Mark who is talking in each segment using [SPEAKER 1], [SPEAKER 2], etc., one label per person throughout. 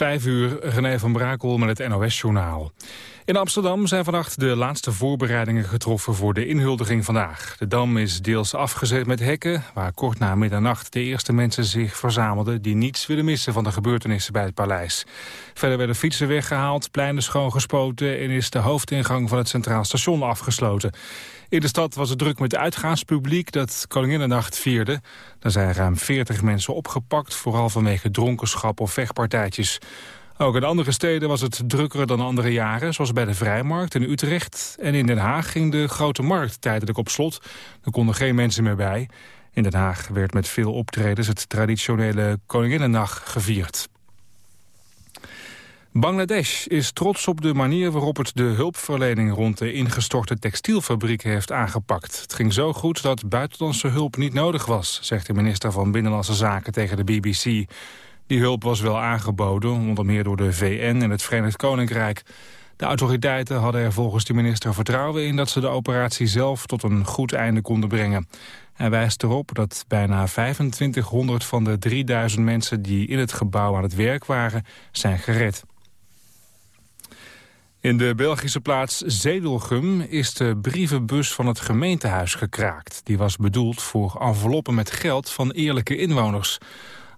[SPEAKER 1] Vijf uur, René van Brakel met het NOS-journaal. In Amsterdam zijn vannacht de laatste voorbereidingen getroffen voor de inhuldiging vandaag. De Dam is deels afgezet met hekken, waar kort na middernacht de eerste mensen zich verzamelden die niets willen missen van de gebeurtenissen bij het paleis. Verder werden fietsen weggehaald, pleinen schoongespoten en is de hoofdingang van het Centraal Station afgesloten. In de stad was het druk met uitgaanspubliek dat Koninginnennacht vierde. Er zijn ruim 40 mensen opgepakt, vooral vanwege dronkenschap of vechtpartijtjes. Ook in andere steden was het drukker dan andere jaren, zoals bij de Vrijmarkt in Utrecht. En in Den Haag ging de Grote Markt tijdelijk op slot. Er konden geen mensen meer bij. In Den Haag werd met veel optredens het traditionele Koninginnennacht gevierd. Bangladesh is trots op de manier waarop het de hulpverlening rond de ingestorte textielfabriek heeft aangepakt. Het ging zo goed dat buitenlandse hulp niet nodig was, zegt de minister van Binnenlandse Zaken tegen de BBC. Die hulp was wel aangeboden, onder meer door de VN en het Verenigd Koninkrijk. De autoriteiten hadden er volgens de minister vertrouwen in dat ze de operatie zelf tot een goed einde konden brengen. Hij wijst erop dat bijna 2500 van de 3000 mensen die in het gebouw aan het werk waren, zijn gered. In de Belgische plaats Zedelgum is de brievenbus van het gemeentehuis gekraakt. Die was bedoeld voor enveloppen met geld van eerlijke inwoners.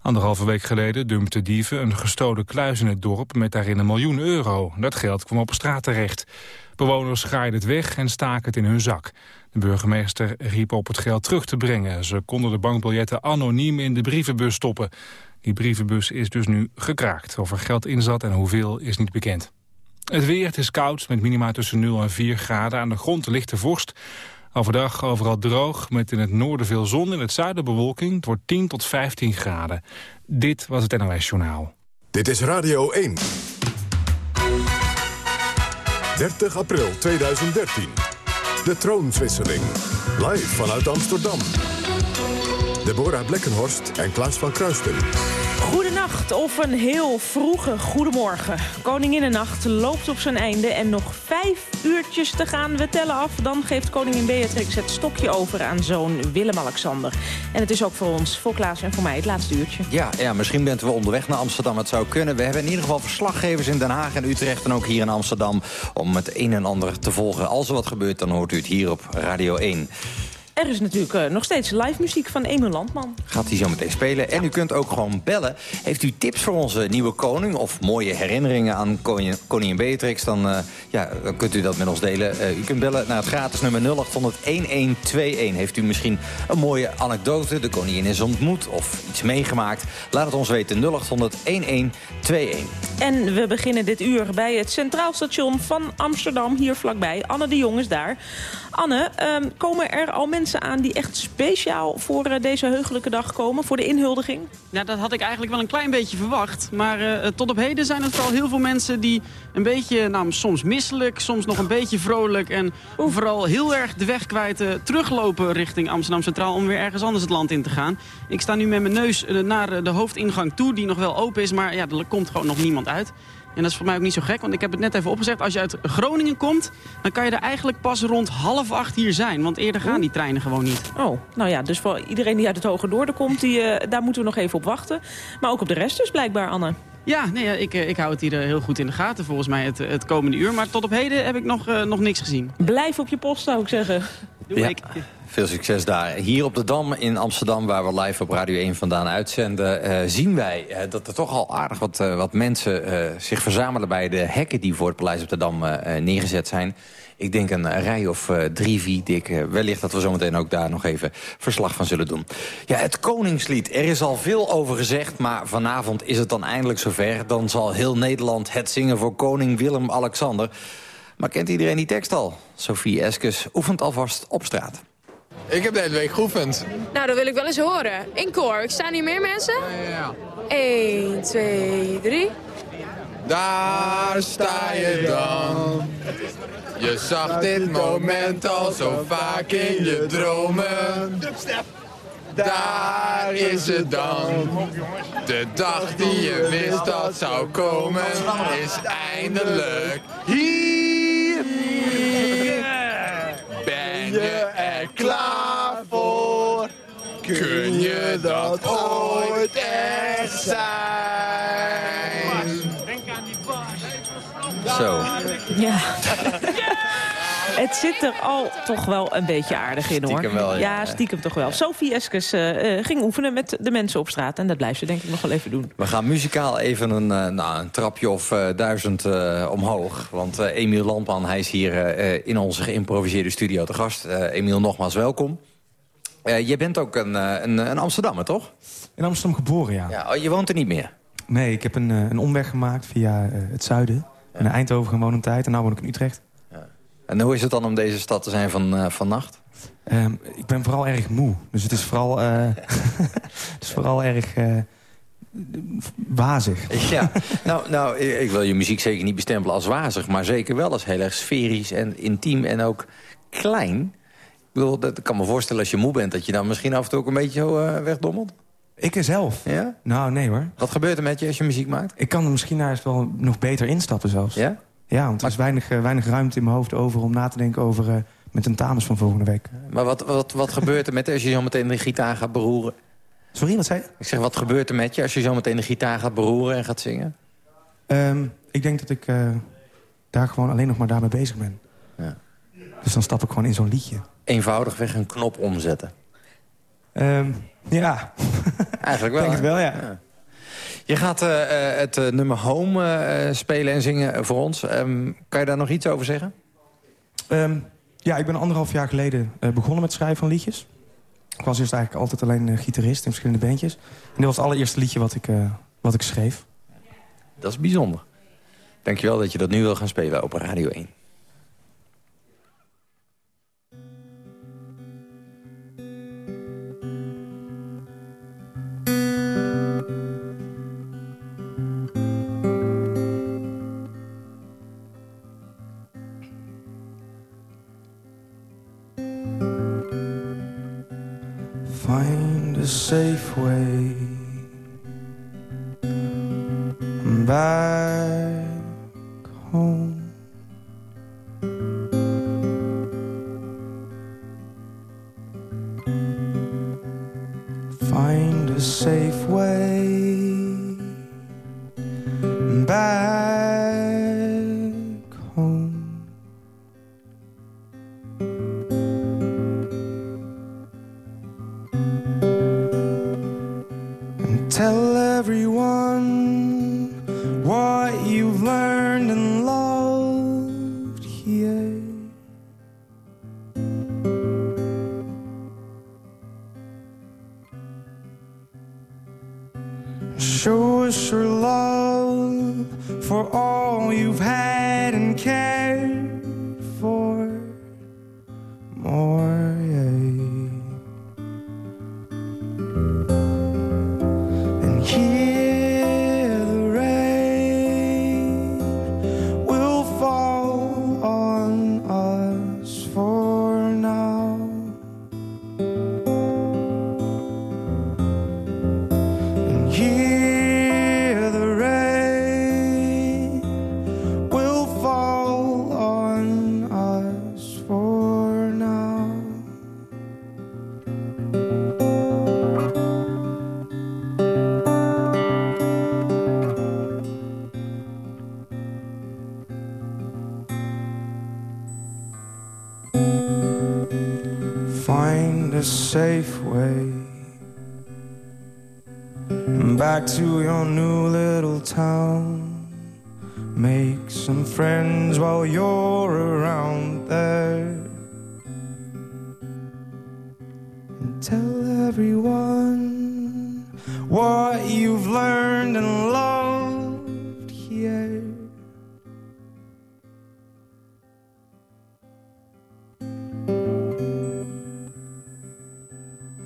[SPEAKER 1] Anderhalve week geleden dumpte dieven een gestolen kluis in het dorp... met daarin een miljoen euro. Dat geld kwam op straat terecht. Bewoners graaiden het weg en staken het in hun zak. De burgemeester riep op het geld terug te brengen. Ze konden de bankbiljetten anoniem in de brievenbus stoppen. Die brievenbus is dus nu gekraakt. Of er geld in zat en hoeveel is niet bekend. Het weer, het is koud, met minima tussen 0 en 4 graden. Aan de grond lichte vorst. Overdag overal droog, met in het noorden veel zon, in het zuiden bewolking. Het wordt 10 tot 15 graden. Dit was het NOS Journaal.
[SPEAKER 2] Dit is Radio 1. 30 april 2013. De troonswisseling. Live vanuit Amsterdam. Deborah Blekkenhorst en Klaas van Kruisten.
[SPEAKER 3] Goedenacht of een heel vroege goedemorgen. Koninginnennacht loopt op zijn einde en nog vijf uurtjes te gaan. We tellen af, dan geeft koningin Beatrix het stokje over aan zoon Willem-Alexander. En het is ook voor ons, voor Klaas en voor mij, het laatste uurtje.
[SPEAKER 4] Ja, ja, misschien bent we onderweg naar Amsterdam. Het zou kunnen. We hebben in ieder geval verslaggevers in Den Haag en Utrecht... en ook hier in Amsterdam om het een en ander te volgen. Als er wat gebeurt, dan hoort u het hier op Radio 1.
[SPEAKER 3] Er is natuurlijk uh, nog steeds live muziek van Emil Landman.
[SPEAKER 4] Gaat hij zo meteen spelen. En u kunt ook gewoon bellen. Heeft u tips voor onze nieuwe koning... of mooie herinneringen aan koningin, koningin Beatrix... Dan, uh, ja, dan kunt u dat met ons delen. Uh, u kunt bellen naar het gratis nummer 0800-1121. Heeft u misschien een mooie anekdote... de koningin is ontmoet of iets meegemaakt? Laat het ons weten 0800-1121.
[SPEAKER 3] En we beginnen dit uur bij het Centraal Station van Amsterdam... hier vlakbij. Anne de Jong is daar. Anne, um, komen er al mensen aan die echt speciaal voor uh, deze heugelijke dag komen? Voor de inhuldiging?
[SPEAKER 5] Ja, dat had ik eigenlijk wel een klein beetje verwacht. Maar uh, tot op heden zijn er vooral heel veel mensen die een beetje, nou, soms misselijk, soms nog een beetje vrolijk. En Oef. vooral heel erg de weg kwijt uh, teruglopen richting Amsterdam Centraal om weer ergens anders het land in te gaan. Ik sta nu met mijn neus naar de hoofdingang toe, die nog wel open is. Maar ja, er komt gewoon nog niemand uit. En dat is voor mij ook niet zo gek, want ik heb het net even opgezegd. Als je uit Groningen komt, dan kan je er eigenlijk pas rond half acht hier zijn. Want eerder gaan die treinen gewoon niet.
[SPEAKER 3] Oh, nou ja, dus voor iedereen die uit het Hoge Noorden komt, die, uh, daar moeten we nog even op wachten. Maar ook op de rest dus blijkbaar, Anne.
[SPEAKER 5] Ja, nee, ik, ik hou het hier heel goed in de gaten volgens mij het, het komende uur. Maar tot op heden heb ik nog, uh, nog niks gezien.
[SPEAKER 3] Blijf op je post, zou ik zeggen.
[SPEAKER 5] Doe ja. ik.
[SPEAKER 4] Veel succes daar. Hier op de Dam in Amsterdam, waar we live op Radio 1 vandaan uitzenden... Uh, zien wij uh, dat er toch al aardig wat, uh, wat mensen zich verzamelen... bij de hekken die voor het Paleis op de Dam neergezet zijn. Ik denk een rij of drie, vier dik. wellicht dat we zometeen ook daar nog even verslag van zullen doen. Ja, het Koningslied. Er is al veel over gezegd, maar vanavond is het dan eindelijk zover. Dan zal heel Nederland het zingen voor koning Willem-Alexander. Maar kent iedereen die tekst al? Sophie Eskes oefent alvast op straat.
[SPEAKER 6] Ik heb de hele week geoefend.
[SPEAKER 7] Nou, dat wil ik wel eens horen. In koor. Staan hier meer mensen?
[SPEAKER 6] Ja, ja,
[SPEAKER 7] ja. 1, 2, 3.
[SPEAKER 6] Daar sta je dan. Je zag dit moment al zo vaak in je dromen. Daar is het dan. De dag die je wist dat zou komen, is eindelijk hier. Ben je er klaar voor? Kun je dat ooit echt zijn?
[SPEAKER 4] Zo.
[SPEAKER 3] Ja. Het zit er al toch wel een beetje aardig in, hoor.
[SPEAKER 4] Stiekem wel, ja.
[SPEAKER 3] stiekem toch wel. Sophie Eskes eh, eh, ging oefenen met de mensen op straat. En dat blijft ze denk ik nog wel even doen.
[SPEAKER 4] We gaan muzikaal even een, eh, nou, een trapje of duizend eh, omhoog. Want Emiel Landman, hij is hier eh, in onze geïmproviseerde studio te gast. Eh, Emiel, nogmaals welkom. Eh, je bent ook een, een, een Amsterdammer, toch?
[SPEAKER 8] In Amsterdam geboren, ja.
[SPEAKER 4] Ja, oh, je woont er niet meer.
[SPEAKER 8] Nee, ik heb een, een omweg gemaakt via eh, het zuiden. In Eindhoven gewoond een tijd en nu woon ik in Utrecht.
[SPEAKER 4] En hoe is het dan om deze stad te zijn van, eh, van nacht?
[SPEAKER 8] Ehm, ik ben vooral erg moe. Dus het is vooral, eh, het is vooral erg eh, wazig.
[SPEAKER 4] Ja, nou, nou, ik ik wil je muziek zeker niet bestempelen als wazig... maar zeker wel als heel erg sferisch en intiem en ook klein. Ik bedoel, dat kan me voorstellen als je moe bent... dat je dan misschien af en toe ook een beetje zo eh, wegdommelt.
[SPEAKER 8] Ik zelf?
[SPEAKER 4] Ja?
[SPEAKER 8] Nou, nee hoor.
[SPEAKER 4] Wat gebeurt er met je als je muziek maakt?
[SPEAKER 8] Ik kan er misschien wel nog beter instappen zelfs.
[SPEAKER 4] Ja?
[SPEAKER 8] Ja, want er is weinig, eh, weinig ruimte in mijn hoofd over om na te denken over uh, mijn tentamens van volgende week.
[SPEAKER 4] Maar wat, wat, wat gebeurt er met als je zo meteen de gitaar gaat beroeren?
[SPEAKER 8] Sorry, wat zei je?
[SPEAKER 4] Ik zeg, wat gebeurt er met je als je zo meteen de gitaar gaat beroeren en gaat zingen?
[SPEAKER 8] Um, ik denk dat ik uh, daar gewoon alleen nog maar daarmee bezig ben.
[SPEAKER 4] Ja.
[SPEAKER 8] Dus dan stap ik gewoon in zo'n liedje.
[SPEAKER 4] Eenvoudigweg een knop omzetten.
[SPEAKER 8] Um, ja.
[SPEAKER 4] Eigenlijk wel.
[SPEAKER 8] denk het wel, ja.
[SPEAKER 4] ja. Je gaat uh, uh, het uh, nummer Home spelen en zingen voor ons. Um, kan je daar nog iets over zeggen?
[SPEAKER 8] Um, ja, ik ben anderhalf jaar geleden begonnen met schrijven van liedjes. Ik was eerst eigenlijk altijd alleen gitarist in verschillende bandjes. En dit was het allereerste liedje wat ik, wat ik schreef.
[SPEAKER 4] Dat is bijzonder. Dankjewel dat je dat nu wil gaan spelen op Radio 1.
[SPEAKER 8] Safe way back home. Find a safe way back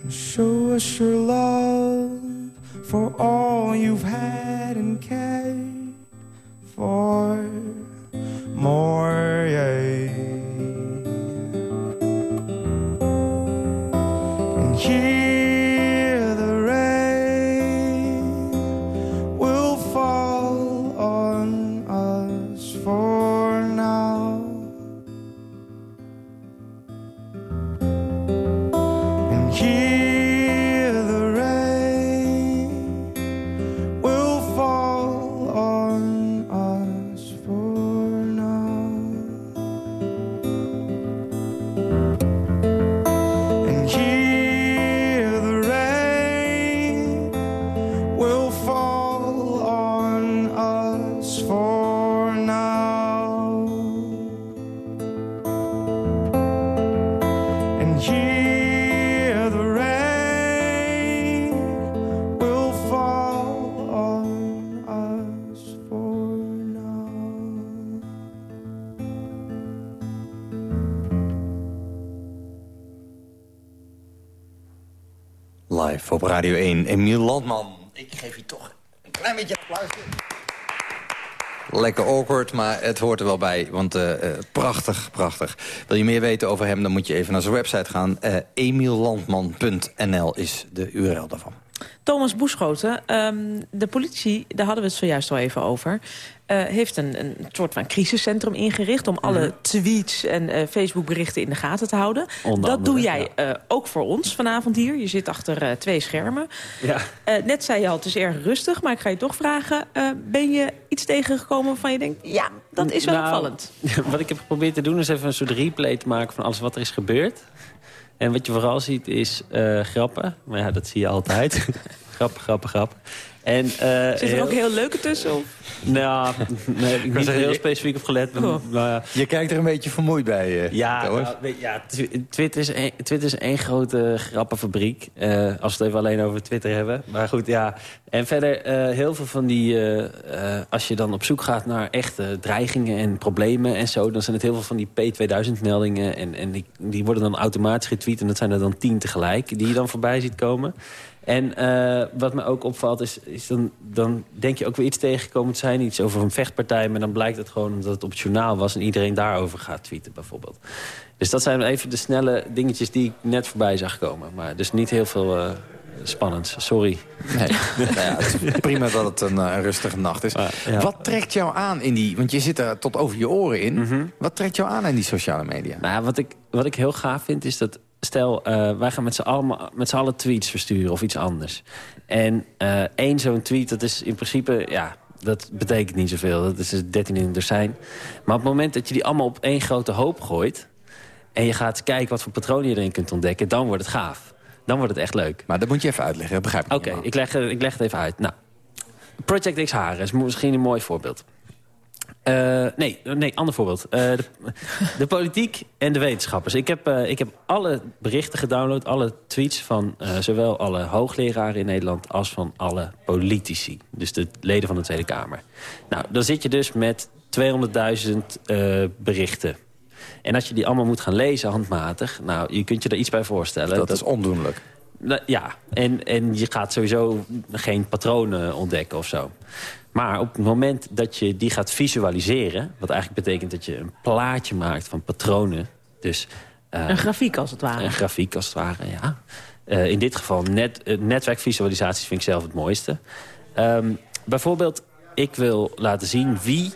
[SPEAKER 8] Show us your love for all you've had and cared
[SPEAKER 4] Radio 1. Emiel Landman. Ik geef je toch een klein beetje applaus. Lekker awkward, maar het hoort er wel bij. Want uh, uh, prachtig, prachtig. Wil je meer weten over hem, dan moet je even naar zijn website gaan. Uh, emiellandman.nl is de URL daarvan.
[SPEAKER 3] Thomas Boeschoten, um, de politie, daar hadden we het zojuist al even over... Uh, heeft een, een soort van crisiscentrum ingericht... om alle tweets en uh, Facebookberichten in de gaten te houden.
[SPEAKER 9] Onder
[SPEAKER 3] dat
[SPEAKER 9] andere,
[SPEAKER 3] doe jij ja. uh, ook voor ons vanavond hier. Je zit achter twee schermen.
[SPEAKER 9] Ja.
[SPEAKER 3] net zei je al, het is erg rustig, maar ik ga je toch vragen... ben je iets tegengekomen waarvan je denkt... ja, dat is wel
[SPEAKER 9] nou,
[SPEAKER 3] opvallend.
[SPEAKER 9] Wat ik heb geprobeerd te doen is even een soort replay te maken... van alles wat er is gebeurd. En wat je vooral ziet is grappen. Maar ja, dat zie je altijd. grappen, grappen, grappen. En, uh,
[SPEAKER 3] Zit er
[SPEAKER 9] heel...
[SPEAKER 3] ook heel leuke tussen? Of?
[SPEAKER 9] Nou, nee, heb ik niet heel specifiek op gelet.
[SPEAKER 3] Oh.
[SPEAKER 9] Maar,
[SPEAKER 4] je kijkt er een beetje vermoeid bij, uh,
[SPEAKER 9] ja, nou, ja, Twitter is één, Twitter is één grote grappenfabriek. Uh, als we het even alleen over Twitter hebben. Maar goed, ja. En verder heel veel van die... als je dan op zoek gaat naar echte dreigingen en problemen en zo... dan zijn het heel veel van die P2000-meldingen. En, en die, die worden dan automatisch getweet. En dat zijn er dan tien tegelijk die je dan voorbij ziet komen. En uh, wat me ook opvalt is, is dan, dan denk je ook weer iets tegengekomen te zijn. Iets over een vechtpartij, maar dan blijkt het gewoon omdat het op het journaal was... en iedereen daarover gaat tweeten bijvoorbeeld. Dus dat zijn even de snelle dingetjes die ik net voorbij zag komen. Maar dus niet heel veel uh, spannends, sorry.
[SPEAKER 4] Nee. nou ja, het prima dat het een, een rustige nacht is.
[SPEAKER 9] Maar, ja.
[SPEAKER 4] Wat trekt jou aan in die... want je zit er tot over je oren in.
[SPEAKER 9] Mm -hmm.
[SPEAKER 4] Wat trekt jou aan in die sociale media?
[SPEAKER 9] Nou, wat ik, wat ik heel gaaf vind is dat stel, uh, wij gaan met z'n allen tweets versturen of iets anders. En uh, één zo'n tweet, dat is in principe, ja, dat betekent niet zoveel. Dat is 13 in een dozijn. Maar op het moment dat je die allemaal op één grote hoop gooit... en je gaat kijken wat voor patronen je erin kunt ontdekken... dan wordt het gaaf. Dan wordt het echt leuk.
[SPEAKER 4] Maar dat moet je even uitleggen, dat begrijp ik
[SPEAKER 9] Oké, okay, ik, leg, ik leg het even uit. Nou, Project X Haren is misschien een mooi voorbeeld. Uh, nee, nee, ander voorbeeld. Uh, de, politiek en de wetenschappers. Ik heb, uh, ik heb alle berichten gedownload, alle tweets van zowel alle hoogleraren in Nederland... als van alle politici, dus de leden van de Tweede Kamer. Nou, dan zit je dus met 200.000 berichten. En als je die allemaal moet gaan lezen handmatig... nou, je kunt je er iets bij voorstellen.
[SPEAKER 4] Dat, dat is ondoenlijk.
[SPEAKER 9] Ja, en, en je gaat sowieso geen patronen ontdekken of zo. Maar op het moment dat je die gaat visualiseren... wat eigenlijk betekent dat je een plaatje maakt van patronen... dus
[SPEAKER 3] uh, een grafiek als het ware.
[SPEAKER 9] Een grafiek als het ware, ja. Uh, in dit geval net, uh, netwerkvisualisaties vind ik zelf het mooiste. Um, bijvoorbeeld, ik wil laten zien wie,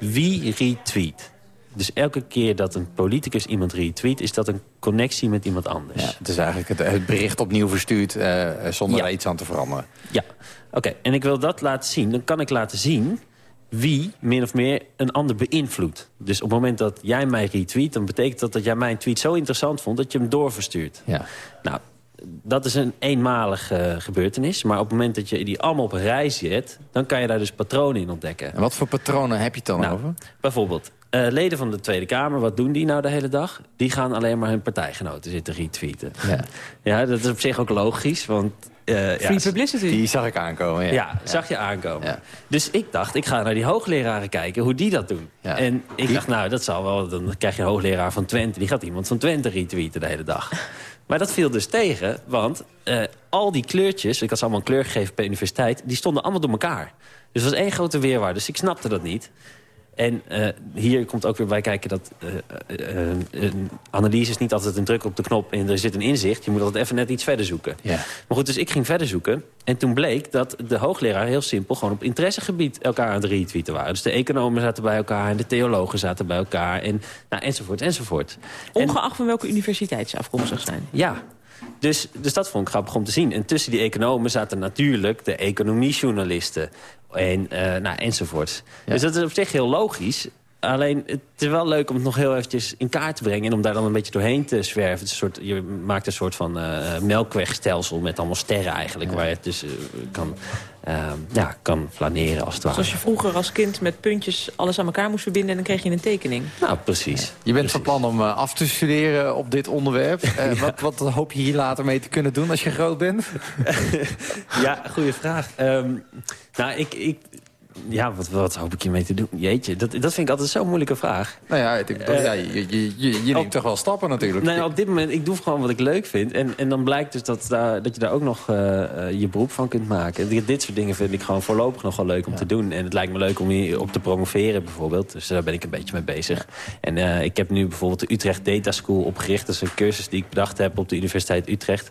[SPEAKER 9] wie retweet. Dus elke keer dat een politicus iemand retweet... is dat een connectie met iemand anders.
[SPEAKER 4] Ja, het is eigenlijk het, het bericht opnieuw verstuurd uh, zonder ja. er iets aan te veranderen.
[SPEAKER 9] Ja, oké. Okay. En ik wil dat laten zien. Dan kan ik laten zien wie min of meer een ander beïnvloedt. Dus op het moment dat jij mij retweet... dan betekent dat dat jij mijn tweet zo interessant vond... dat je hem doorverstuurt.
[SPEAKER 4] Ja.
[SPEAKER 9] Nou, dat is een eenmalige uh, gebeurtenis. Maar op het moment dat je die allemaal op een rij zet... dan kan je daar dus patronen in ontdekken.
[SPEAKER 4] En wat voor patronen heb je het dan
[SPEAKER 9] nou,
[SPEAKER 4] over?
[SPEAKER 9] Bijvoorbeeld, uh, leden van de Tweede Kamer, wat doen die nou de hele dag? Die gaan alleen maar hun partijgenoten zitten retweeten.
[SPEAKER 4] Ja,
[SPEAKER 9] ja dat is op zich ook logisch, want... Uh,
[SPEAKER 3] Free
[SPEAKER 9] ja,
[SPEAKER 3] publicity.
[SPEAKER 4] Die zag ik aankomen, ja.
[SPEAKER 9] Ja, zag je aankomen.
[SPEAKER 4] Ja.
[SPEAKER 9] Dus ik dacht, ik ga naar die hoogleraren kijken hoe die dat doen.
[SPEAKER 4] Ja.
[SPEAKER 9] En ik dacht, nou, dat zal wel... Dan krijg je een hoogleraar van Twente, die gaat iemand van Twente retweeten de hele dag. Maar dat viel dus tegen, want uh, al die kleurtjes... ik had ze allemaal een kleur gegeven per universiteit... die stonden allemaal door elkaar. Dus het was één grote weerwaar, dus ik snapte dat niet. En uh, hier komt ook weer bij kijken dat uh, uh, een analyse is niet altijd een druk op de knop en er zit een inzicht. Je moet altijd even net iets verder zoeken.
[SPEAKER 4] Ja.
[SPEAKER 9] Maar goed, dus ik ging verder zoeken. En toen bleek dat de hoogleraar heel simpel gewoon op interessegebied elkaar aan het retweeten waren. Dus de economen zaten bij elkaar en de theologen zaten bij elkaar en, nou, enzovoort, enzovoort.
[SPEAKER 3] Ongeacht en, van welke universiteit ze afkomstig zijn.
[SPEAKER 9] Ja, dus, dus dat vond ik grappig om te zien. En tussen die economen zaten natuurlijk de economiejournalisten. En, uh, nou, enzovoort. Ja. Dus dat is op zich heel logisch. Alleen, het is wel leuk om het nog heel eventjes in kaart te brengen... en om daar dan een beetje doorheen te zwerven. Het is een soort, je maakt een soort van uh, melkwegstelsel met allemaal sterren eigenlijk... Ja. waar je het dus uh, kan, uh, ja, kan flaneren als het ware.
[SPEAKER 3] Zoals je vroeger als kind met puntjes alles aan elkaar moest verbinden... en dan kreeg je een tekening.
[SPEAKER 9] Nou, precies.
[SPEAKER 4] Ja. Je bent
[SPEAKER 9] precies.
[SPEAKER 4] van plan om af te studeren op dit onderwerp. ja. wat, wat hoop je hier later mee te kunnen doen als je groot bent?
[SPEAKER 9] ja, goede vraag. Um, nou, ik... ik ja, wat, wat hoop ik hiermee te doen? Jeetje, dat, dat vind ik altijd zo'n moeilijke vraag.
[SPEAKER 4] Nou ja, ik
[SPEAKER 9] Eh,
[SPEAKER 4] ja je, je, je, je neemt toch wel stappen natuurlijk.
[SPEAKER 9] Nee, op dit moment, ik doe gewoon wat ik leuk vind. En, en dan blijkt dus dat, daar, dat je daar ook nog eh, eh, je beroep van kunt maken. Dit, dit soort dingen vind ik gewoon voorlopig nog wel leuk om te doen. En het lijkt me leuk om hier op te promoveren bijvoorbeeld. Dus daar ben ik een beetje mee bezig. En eh, ik heb nu bijvoorbeeld de Utrecht Data School opgericht. Dat is een cursus die ik bedacht heb op de Universiteit Utrecht.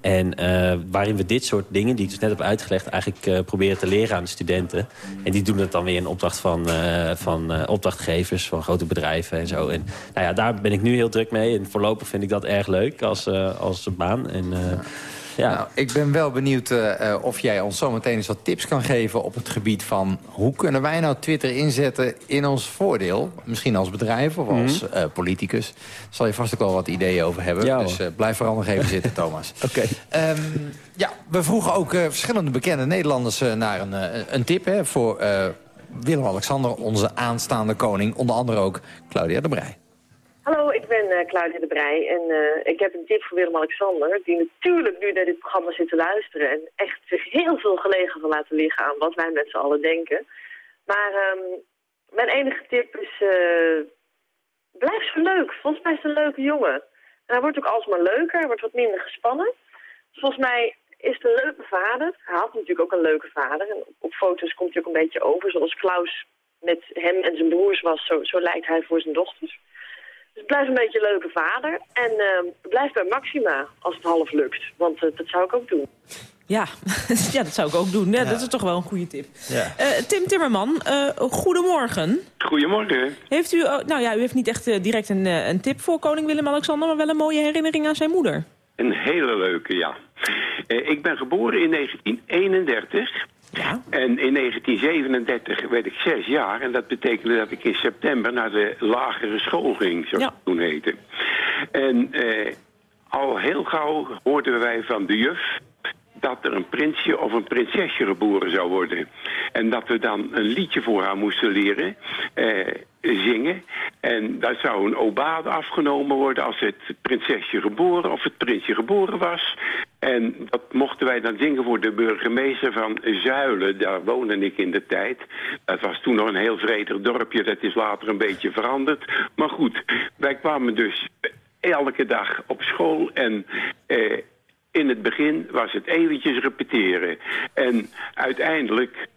[SPEAKER 9] En eh, waarin we dit soort dingen, die ik dus net heb uitgelegd... eigenlijk eh, proberen te leren aan de studenten. En die doen het dan weer in opdracht van, eh, van opdrachtgevers... van grote bedrijven en zo. En nou ja, daar ben ik nu heel druk mee. En voorlopig vind ik dat erg leuk als, als baan. En, ja.
[SPEAKER 4] Nou, ik ben wel benieuwd eh, eh, of jij ons zometeen eens wat tips kan geven... op het gebied van hoe kunnen wij nou Twitter inzetten in ons voordeel? Misschien als bedrijf of als eh, politicus. Daar zal je vast ook wel wat ideeën over hebben.
[SPEAKER 9] Ja,
[SPEAKER 4] dus blijf vooral nog even zitten, Thomas.
[SPEAKER 9] Oké.
[SPEAKER 4] Ehm, ja, we vroegen ook verschillende bekende Nederlanders naar een, een tip... Hè, voor Willem-Alexander, onze aanstaande koning. Onder andere ook Claudia de Brij.
[SPEAKER 10] Hallo, ik ben eh, Claudia de Brij en eh, ik heb een tip voor Willem-Alexander... die natuurlijk nu naar dit programma zit te luisteren... en echt zich heel veel gelegen van laten liggen aan wat wij met z'n allen denken. Maar ehm, mijn enige tip is... eh, blijf zo leuk. Volgens mij is het een leuke jongen. En hij wordt ook alsmaar leuker, hij wordt wat minder gespannen. Volgens mij is het een leuke vader. Hij had natuurlijk ook een leuke vader. En op foto's komt hij ook een beetje over. Zoals Klaus met hem en zijn broers was, zo, zo lijkt hij voor zijn dochters. Dus blijf een beetje een leuke vader. En ehm, blijf bij Maxima als het half lukt. Want eh, dat zou ik ook doen.
[SPEAKER 3] Ja, ja, dat zou ik ook doen. Ja, Dat is toch wel een goede tip.
[SPEAKER 4] Ja.
[SPEAKER 3] Eh, Tim Timmerman, eh, goedemorgen.
[SPEAKER 11] Goedemorgen.
[SPEAKER 3] Heeft u, oh, nou ja, u heeft niet echt direct een, een tip voor koning Willem-Alexander... maar wel een mooie herinnering aan zijn moeder.
[SPEAKER 11] Een hele leuke, ja. Eh, ik ben geboren in 1931.
[SPEAKER 3] Ja.
[SPEAKER 11] En in 1937 werd ik zes jaar. En dat betekende dat ik in september naar de lagere school ging, zoals
[SPEAKER 3] Ja.
[SPEAKER 11] het toen heette. En eh, al heel gauw hoorden wij van de juf dat er een prinsje of een prinsesje geboren zou worden. En dat we dan een liedje voor haar moesten leren, eh, zingen. En daar zou een obade afgenomen worden als het prinsesje geboren of het prinsje geboren was. En dat mochten wij dan zingen voor de burgemeester van Zuilen. Daar woonde ik in de tijd. Dat was toen nog een heel vredig dorpje. Dat is later een beetje veranderd. Maar goed, wij kwamen dus elke dag op school en... Eh, in het begin was het eventjes repeteren. En uiteindelijk,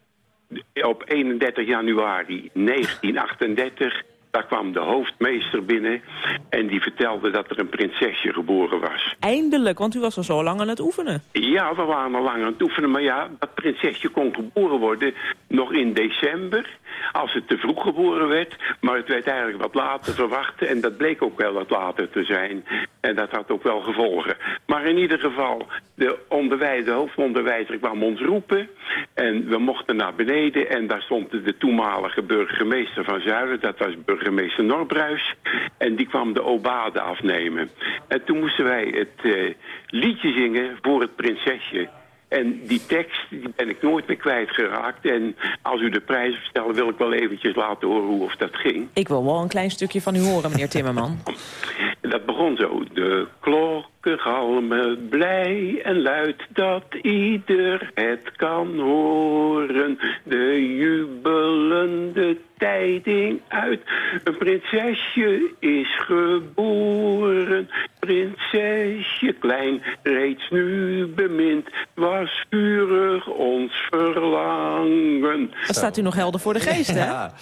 [SPEAKER 11] op 31 januari 1938... daar kwam de hoofdmeester binnen... en die vertelde dat er een prinsesje geboren was.
[SPEAKER 3] Eindelijk, want u was al zo lang aan het oefenen.
[SPEAKER 11] Ja, we waren al lang aan het oefenen. Maar ja, dat prinsesje kon geboren worden nog in december. Als het te vroeg geboren werd. Maar het werd eigenlijk wat later verwacht. En dat bleek ook wel wat later te zijn. En dat had ook wel gevolgen. Maar in ieder geval, de, onderwijs, de hoofdonderwijzer kwam ons roepen. En we mochten naar beneden. En daar stond de, toenmalige burgemeester van Zuiden. Dat was burgemeester Norbruis. En die kwam de obade afnemen. En toen moesten wij het eh, liedje zingen voor het prinsesje. En die tekst die ben ik nooit meer kwijtgeraakt. En als u de prijs vertelt, wil ik wel eventjes laten horen hoe of dat ging.
[SPEAKER 3] Ik wil wel een klein stukje van u horen, meneer Timmerman.
[SPEAKER 11] Dat begon zo. De klokken galmen blij en luid dat ieder het kan horen. De jubelende tijding uit. Een prinsesje is geboren. Prinsesje klein, reeds nu bemind, was vurig ons verlangen.
[SPEAKER 3] Dat staat u nog helder voor de geest, hè?
[SPEAKER 4] Ja.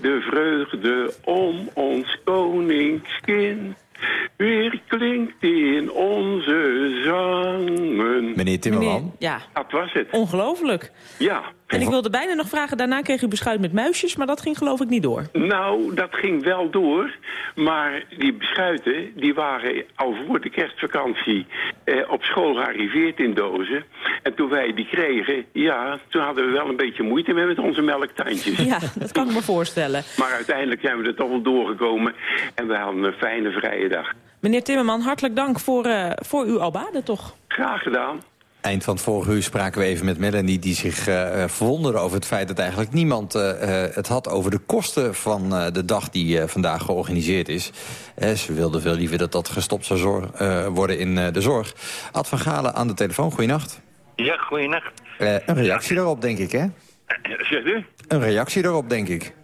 [SPEAKER 11] De vreugde om ons koningskind weer klinkt in onze zangen.
[SPEAKER 4] Meneer Timmerman.
[SPEAKER 3] Meneer, ja,
[SPEAKER 11] Dat was het.
[SPEAKER 3] ongelooflijk.
[SPEAKER 11] Ja.
[SPEAKER 3] En ik wilde bijna nog vragen, daarna kreeg u beschuit met muisjes... maar dat ging geloof ik niet door.
[SPEAKER 11] Nou, dat ging wel door. Maar die beschuiten, die waren al voor de kerstvakantie eh, op school gearriveerd in dozen. En toen wij die kregen, ja, toen hadden we wel een beetje moeite mee met onze melktandjes.
[SPEAKER 3] Ja, dat kan ik me voorstellen.
[SPEAKER 11] Maar uiteindelijk zijn we er toch wel doorgekomen. En we hadden een fijne vrije dag.
[SPEAKER 3] Meneer Timmerman, hartelijk dank voor, eh, voor uw albade, toch?
[SPEAKER 11] Graag gedaan.
[SPEAKER 4] Eind van het vorige uur spraken we even met Melanie... die zich eh, verwonderde over het feit dat eigenlijk niemand eh, het had... over de kosten van de dag die vandaag georganiseerd is. Ze wilde veel liever dat dat gestopt zou worden in de zorg. Ad van Galen aan de telefoon, goeienacht.
[SPEAKER 12] Ja, goeienacht.
[SPEAKER 4] Een reactie daarop, denk ik, hè?
[SPEAKER 12] Zegt u?
[SPEAKER 4] Een reactie erop, denk ik.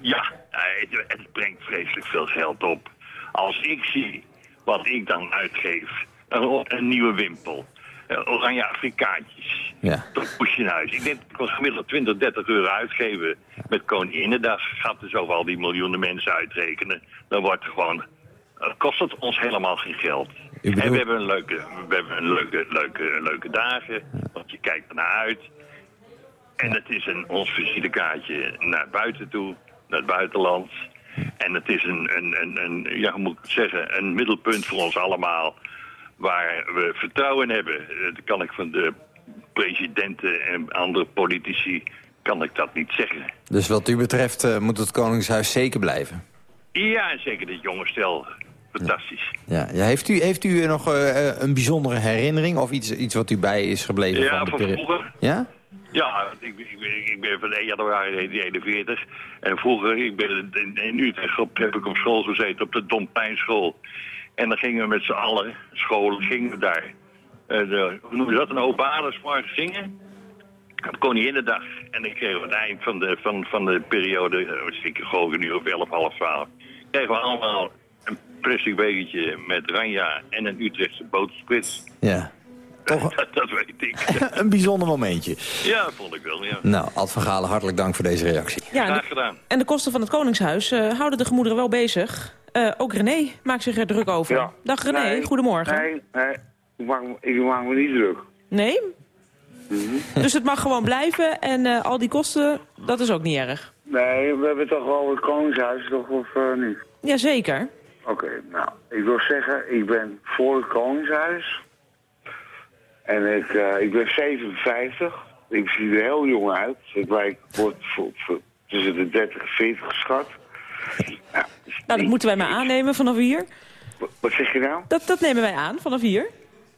[SPEAKER 12] Ja, het, het brengt vreselijk veel geld op. Als ik zie wat ik dan uitgeef, een, een nieuwe wimpel, oranje Afrikaantjes,
[SPEAKER 4] Ja.
[SPEAKER 12] dat huis. Ik denk, ik was gemiddeld 20, 30 euro uitgeven met Koninginnedag. Gaat dus over al die miljoenen mensen uitrekenen. Dan wordt het gewoon, eh, kost het ons helemaal geen geld. En we hebben een leuke, we hebben een leuke, leuke, leuke dagen, want je kijkt ernaar uit. En het is een, ons visitekaartje naar buiten toe, naar het buitenland. En het is een, een, een, een, ja, hoe moet ik het zeggen, een middelpunt voor ons allemaal. Waar we vertrouwen in hebben. Eh, Dat kan ik van de presidenten en andere politici, kan ik dat niet zeggen.
[SPEAKER 4] Dus wat u betreft eh, moet het Koningshuis zeker blijven.
[SPEAKER 12] Ja, zeker dit jonge stel. Fantastisch.
[SPEAKER 4] Ja. Ja, heeft, u, heeft u nog eh, een bijzondere herinnering of iets, iets wat u bij is gebleven
[SPEAKER 12] Ja,
[SPEAKER 4] van de
[SPEAKER 12] van vroeger.
[SPEAKER 4] Ja?
[SPEAKER 12] Ja, ik, ben- ik, ben- ik ben van 1 januari 1941. En vroeger, ik ben in, in Utrecht, op, heb ik op school gezeten, op de Dompijnschool. En dan gingen we met z'n allen, scholen, gingen we daar. eh, hoe noem je dat, een open zingen. Op Koninginnedag. En kregen we aan het eind van de, van, van de periode, uh, ik geloof een uur of 11, half 12, kregen we allemaal een plastic met ranja en een Utrechtse boterspits.
[SPEAKER 4] Ja.
[SPEAKER 12] Dat, dat weet ik.
[SPEAKER 4] een bijzonder momentje.
[SPEAKER 12] Ja, vond ik wel, ja.
[SPEAKER 4] Nou, Ad van Galen, hartelijk dank voor deze reactie.
[SPEAKER 3] Ja,
[SPEAKER 12] Graag
[SPEAKER 3] de,
[SPEAKER 12] gedaan.
[SPEAKER 3] en de kosten van het Koningshuis eh, houden de gemoederen wel bezig. Eh, ook René maakt zich er druk over.
[SPEAKER 13] Ja.
[SPEAKER 3] Dag René,
[SPEAKER 13] Nee,
[SPEAKER 3] goedemorgen.
[SPEAKER 13] Nee, nee ik, maak, me- ik maak me niet druk.
[SPEAKER 3] Nee? Dus het mag gewoon blijven en eh, al die kosten, dat is ook niet erg.
[SPEAKER 13] Nee, we hebben toch wel het Koningshuis, toch, of uh, niet?
[SPEAKER 3] Jazeker.
[SPEAKER 13] Oké, nou, ik wil zeggen, ik ben voor het Koningshuis. En ik, eh, ik ben 57. Ik zie er heel jong uit. Ik word voor, voor tussen de 30 en 40 geschat.
[SPEAKER 3] Nou, dat moeten wij maar aannemen vanaf hier.
[SPEAKER 13] Wat- zeg je nou?
[SPEAKER 3] Dat, dat nemen wij aan vanaf hier.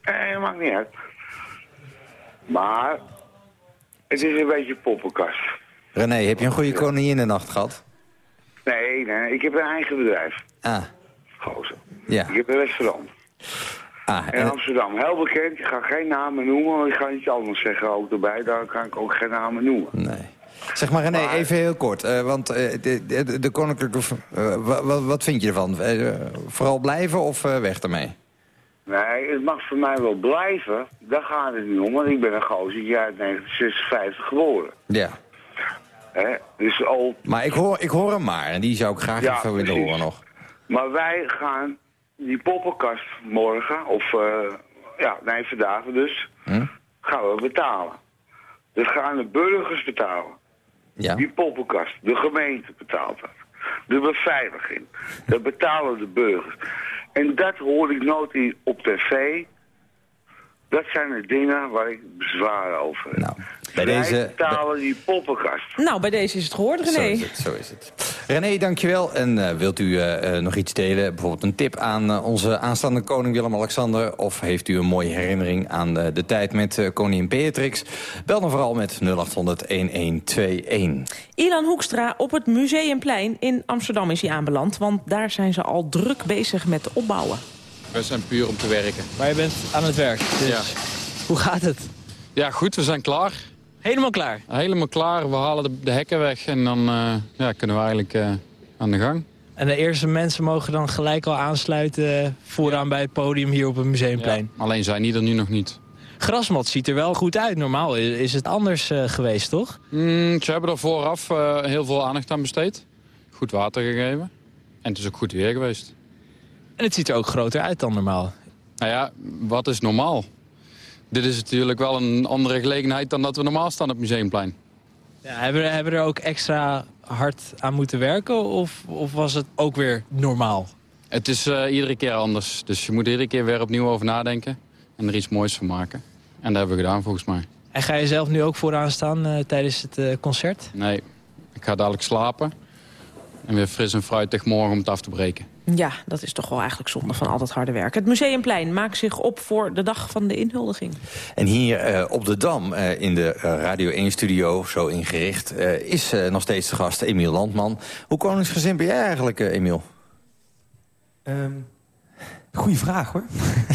[SPEAKER 13] Nee, maakt niet uit. Maar, het is een beetje poppenkast.
[SPEAKER 4] René, heb je een goede koninginnennacht gehad?
[SPEAKER 13] Nee, nee, ik heb een eigen bedrijf.
[SPEAKER 4] Ah,
[SPEAKER 13] Gozer.
[SPEAKER 4] ja.
[SPEAKER 13] Ik heb een restaurant.
[SPEAKER 4] Ah,
[SPEAKER 13] In
[SPEAKER 4] en,
[SPEAKER 13] Amsterdam, heel bekend. Ik ga geen namen noemen, maar ik ga iets anders zeggen ook erbij. Daar kan ik ook geen namen noemen.
[SPEAKER 4] nee. Zeg maar René, even heel kort. eh, want eh, de, de, de koninklijke... eh, wa- wa- wat vind je ervan? Vooral blijven of weg ermee?
[SPEAKER 13] Nee, het mag voor mij wel blijven. Daar gaat het niet om, want ik ben een gozer die uit 1956 geboren.
[SPEAKER 4] Ja.
[SPEAKER 13] Hè? Dus al...
[SPEAKER 4] Maar ik hoor, ik hoor hem maar. En die zou ik graag
[SPEAKER 13] Ja,
[SPEAKER 4] even willen horen nog.
[SPEAKER 13] Maar wij gaan die poppenkast morgen, of eh, ja, nee, vandaag dus,
[SPEAKER 4] Hm?
[SPEAKER 13] gaan we betalen. Dat gaan de burgers betalen.
[SPEAKER 4] Ja.
[SPEAKER 13] Die poppenkast, de gemeente betaalt dat. De beveiliging, dat betalen de burgers. En dat hoor ik nooit in- op tv. Dat zijn de dingen waar ik bezwaar over heb.
[SPEAKER 4] Nou, bij deze...
[SPEAKER 13] betalen die poppenkast.
[SPEAKER 3] Nou, bij deze is het gehoord,
[SPEAKER 4] Zo
[SPEAKER 3] René.
[SPEAKER 4] is het, zo is het. René, dankjewel. En eh, wilt u eh, eh, nog iets delen? Bijvoorbeeld een tip aan onze aanstaande koning Willem-Alexander? Of heeft u een mooie herinnering aan de, de tijd met eh, koningin Beatrix? Bel dan vooral met 0800-1121.
[SPEAKER 3] Ilan Hoekstra op het Museumplein in Amsterdam is hij aanbeland. Want daar zijn ze al druk bezig met opbouwen.
[SPEAKER 14] Wij zijn puur om te werken.
[SPEAKER 15] Maar je bent aan het werk, dus
[SPEAKER 14] Ja.
[SPEAKER 15] hoe gaat het?
[SPEAKER 14] Ja, goed, we zijn klaar.
[SPEAKER 15] Helemaal klaar?
[SPEAKER 14] Helemaal klaar. We halen de, de hekken weg en dan eh, ja, kunnen we eigenlijk eh, aan de gang.
[SPEAKER 15] En de eerste mensen mogen dan gelijk al aansluiten vooraan bij het podium hier op het Museumplein.
[SPEAKER 14] Ja, alleen zijn die er nu nog niet.
[SPEAKER 15] Grasmat ziet er wel goed uit. Normaal is het anders eh, geweest, toch?
[SPEAKER 14] Mm, ze hebben er vooraf eh, heel veel aandacht aan besteed. Goed water gegeven. En het is ook goed weer geweest.
[SPEAKER 15] En het ziet er ook groter uit dan normaal.
[SPEAKER 14] Nou ja, wat is normaal? Dit is natuurlijk wel een andere gelegenheid dan dat we normaal staan op het Museumplein.
[SPEAKER 15] Ja, hebben, we- hebben we er ook extra hard aan moeten werken? Of, of was het ook weer normaal?
[SPEAKER 14] Het is eh, iedere keer anders. Dus je moet iedere keer weer opnieuw over nadenken. En er iets moois van maken. En dat hebben we gedaan volgens mij.
[SPEAKER 15] En ga je zelf nu ook vooraan staan eh, tijdens het eh, concert?
[SPEAKER 14] Nee, ik ga dadelijk slapen. En weer fris en fruitig morgen om het af te breken.
[SPEAKER 3] Ja, dat is toch wel eigenlijk zonde van al dat harde werk. Het Museumplein maakt zich op voor de dag van de inhuldiging.
[SPEAKER 4] En hier eh, op de Dam, eh, in de eh, Radio 1-studio, zo ingericht... eh, is eh, nog steeds de gast Emiel Landman. Hoe koningsgezind ben jij eigenlijk, Emiel?
[SPEAKER 8] Ehm goeie vraag, hoor.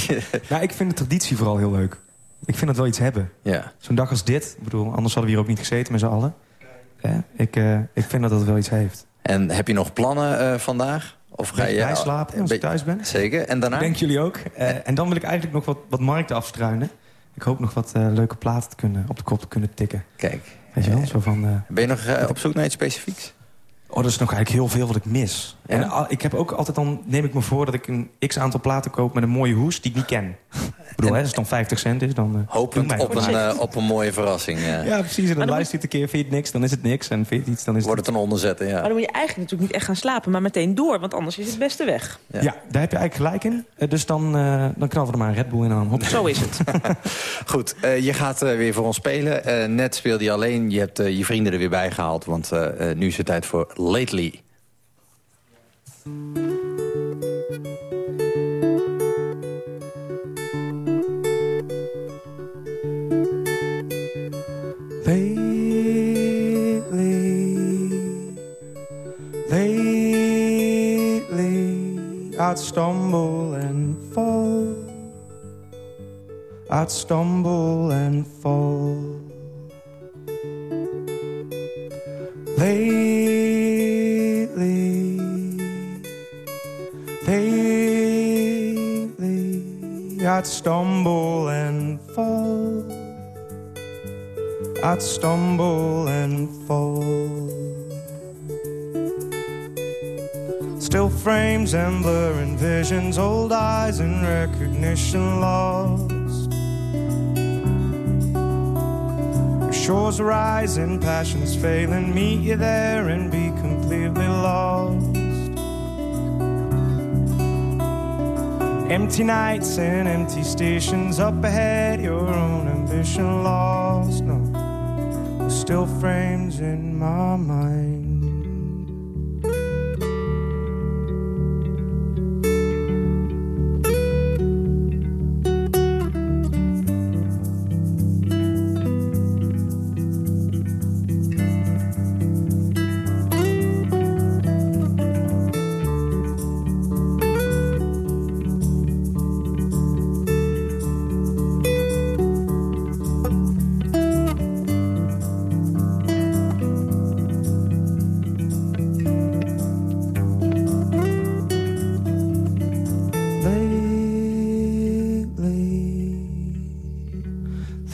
[SPEAKER 8] nou, ik vind de traditie vooral heel leuk. Ik vind het wel iets hebben.
[SPEAKER 4] Ja.
[SPEAKER 8] Zo'n dag als dit. Ik bedoel, anders hadden we hier ook niet gezeten met z'n allen. hè, ik, eh, ik vind dat dat wel iets heeft.
[SPEAKER 4] En heb je nog plannen eh, vandaag? Of ga je
[SPEAKER 8] bijslapen als ik thuis ben?
[SPEAKER 4] Zeker. En daarna?
[SPEAKER 8] Ik denk jullie ook. Eh, en dan wil ik eigenlijk nog wat, wat markten afstruinen. Ik hoop nog wat eh, leuke platen te kunnen, op de kop te kunnen tikken.
[SPEAKER 4] Kijk.
[SPEAKER 8] Weet je wel? Zo van, eh,
[SPEAKER 4] Ben je nog eh, op zoek naar iets specifieks?
[SPEAKER 8] Oh, dat is nog eigenlijk heel veel wat ik mis.
[SPEAKER 4] Ja?
[SPEAKER 8] En al- ik heb ook altijd dan, neem ik me voor dat ik een x-aantal platen koop met een mooie hoes die ik niet ken. ik bedoel, hè, als het dan 50 cent is, dan... eh,
[SPEAKER 4] Hopend op een, eh, op een mooie verrassing. eh.
[SPEAKER 8] Ja, precies. En dan luister je het een keer, vind je het niks, dan is het niks. En vind je het iets, dan is het...
[SPEAKER 4] Wordt het een onderzetten, ja.
[SPEAKER 3] Maar dan moet je eigenlijk natuurlijk niet echt gaan slapen, maar meteen door. Want anders is het beste weg.
[SPEAKER 8] Ja. daar heb je eigenlijk gelijk in. Eh, dus dan, eh dan knallen we er maar een Red Bull in aan. Hop.
[SPEAKER 3] Zo is het.
[SPEAKER 4] Goed, eh, je gaat weer voor ons spelen. Eh, net speelde je alleen, je hebt je vrienden er weer bij gehaald. Want nu is het tijd voor Lately.
[SPEAKER 8] Lately, lately, I'd stumble and fall. I'd stumble and fall. Lately, I'd stumble and fall. I'd stumble and fall. Still frames and blurring visions, old eyes and recognition lost. Shores rising, passions failing, meet you there and be Empty nights and empty stations up ahead, your own ambition lost. No, still frames in my mind.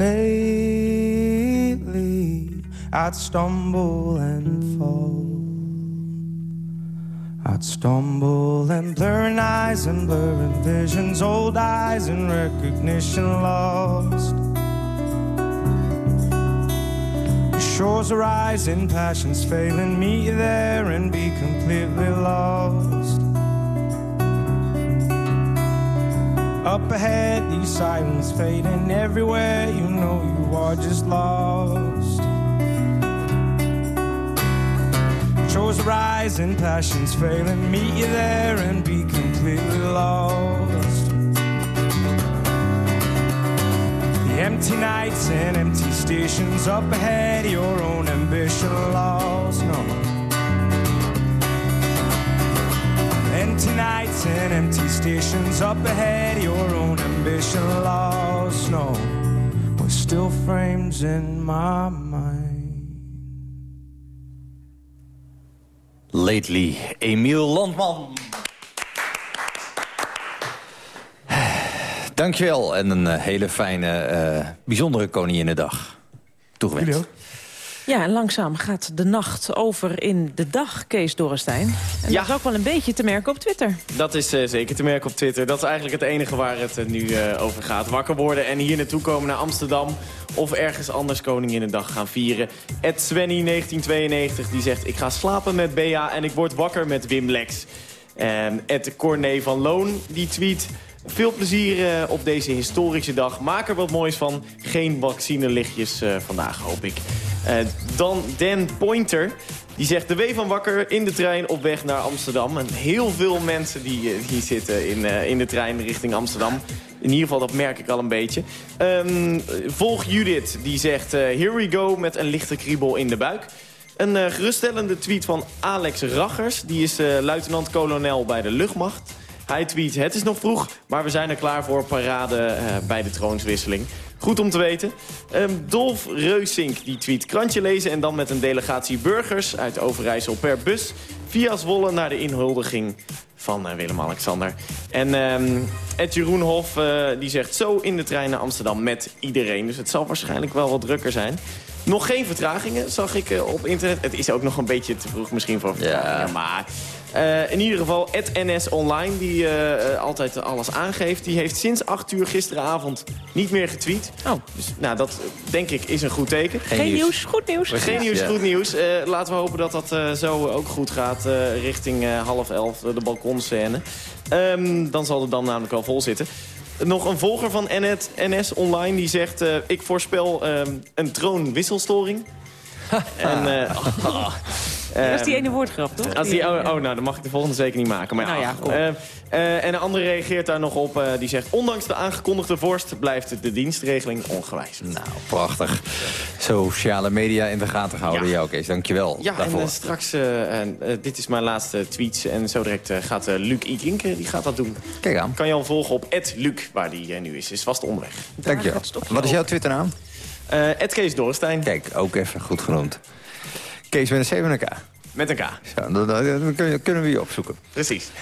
[SPEAKER 8] Lately, I'd stumble and fall. I'd stumble and blurring eyes and blurring visions, old eyes and recognition lost. Shores are rising, passions failing, meet you there and be completely lost. Up ahead, these sirens fading everywhere. You know you are just lost. Are rising, passions failing. Meet you there and be completely lost. The empty nights and empty stations up ahead. Your own ambition lost. No. Nights and empty stations up ahead. Your own ambition lost. No, but still frames in my mind.
[SPEAKER 4] Lately, Emiel Landman. Dankjewel en een eh, hele fijne, eh, bijzondere Koninginnedag. Toegewenst.
[SPEAKER 3] Ja, en langzaam gaat de nacht over in de dag, Kees Dorrestein. En dat is ook wel een beetje te merken op Twitter.
[SPEAKER 16] Dat is eh, zeker te merken op Twitter. Dat is eigenlijk het enige waar het eh, nu eh, over gaat. Wakker worden en hier naartoe komen naar Amsterdam... of ergens anders Koninginnedag gaan vieren. Ed Svenny 1992 die zegt... ik ga slapen met Bea en ik word wakker met Wim Lex. En Ed Corné van Loon die tweet... Veel plezier op deze historische dag. Maak er wat moois van. Geen vaccinelichtjes vandaag, hoop ik. Eh, dan Dan Pointer. Die zegt de W van Wakker in de trein op weg naar Amsterdam. En heel veel mensen die eh, hier zitten in, eh, in de trein richting Amsterdam. In ieder geval, dat merk ik al een beetje. Ehm, volg Judith, die zegt... here we go met een lichte kriebel in de buik. Een geruststellende tweet van Alex Raggers. Die is eh, luitenant-kolonel bij de luchtmacht. Hij tweet, het is nog vroeg, maar we zijn er klaar voor parade eh, bij de troonswisseling. Goed om te weten. Ehm, Dolf Reusink die tweet krantje lezen en dan met een delegatie burgers uit Overijssel per bus via Zwolle naar de inhuldiging van eh, Willem-Alexander. En ehm, Ed Jeroen Hof eh, die zegt zo in de trein naar Amsterdam met iedereen. Dus het zal waarschijnlijk wel wat drukker zijn. Nog geen vertragingen, zag ik op internet. Het is ook nog een beetje te vroeg misschien voor vertragingen. Maar eh, in ieder geval, Ed NS Online, die eh, eh, altijd alles aangeeft... die heeft sinds 8 uur gisteravond niet meer getweet.
[SPEAKER 3] Oh.
[SPEAKER 16] Dus nou, dat denk ik is een goed teken.
[SPEAKER 3] Geen, nieuws. goed nieuws.
[SPEAKER 16] Geen nieuws,
[SPEAKER 3] Ja.
[SPEAKER 16] goed nieuws. Eh, laten we hopen dat dat eh, zo ook goed gaat eh, richting eh, half elf, de balkonscène. Ehm, dan zal de dam namelijk wel vol zitten. Nog een volger van NS, NS Online die zegt... eh, ik voorspel ehm, een troonwisselstoring. en, eh,
[SPEAKER 3] Dat is die
[SPEAKER 16] ehm,
[SPEAKER 3] ene woordgrap, toch?
[SPEAKER 16] als die, oh, oh, nou, dan mag ik de volgende zeker niet maken. Maar
[SPEAKER 3] Nou ja, kom.
[SPEAKER 16] eh, eh, en een andere reageert daar nog op. eh, die zegt, ondanks de aangekondigde vorst... blijft de dienstregeling ongewijzigd.
[SPEAKER 4] Nou, prachtig. Sociale media in de gaten houden. Ja, oké, dankjewel
[SPEAKER 16] Ja, en
[SPEAKER 4] daarvoor.
[SPEAKER 16] straks, en, dit is mijn laatste tweets. En zo direct gaat eh, Luc Ikinke, die gaat dat doen.
[SPEAKER 4] Kijk aan.
[SPEAKER 16] Kan je al volgen op Luc, waar die nu is. Is vast onderweg.
[SPEAKER 4] Dankjewel. Wat is jouw Twitternaam?
[SPEAKER 16] Uh, Ed Kees Dorrestein.
[SPEAKER 4] Kijk, ook even goed genoemd. Kees met een C met een K.
[SPEAKER 16] Met een K.
[SPEAKER 4] Zo, dan, dan- dan kunnen- kunnen we je opzoeken.
[SPEAKER 16] Precies.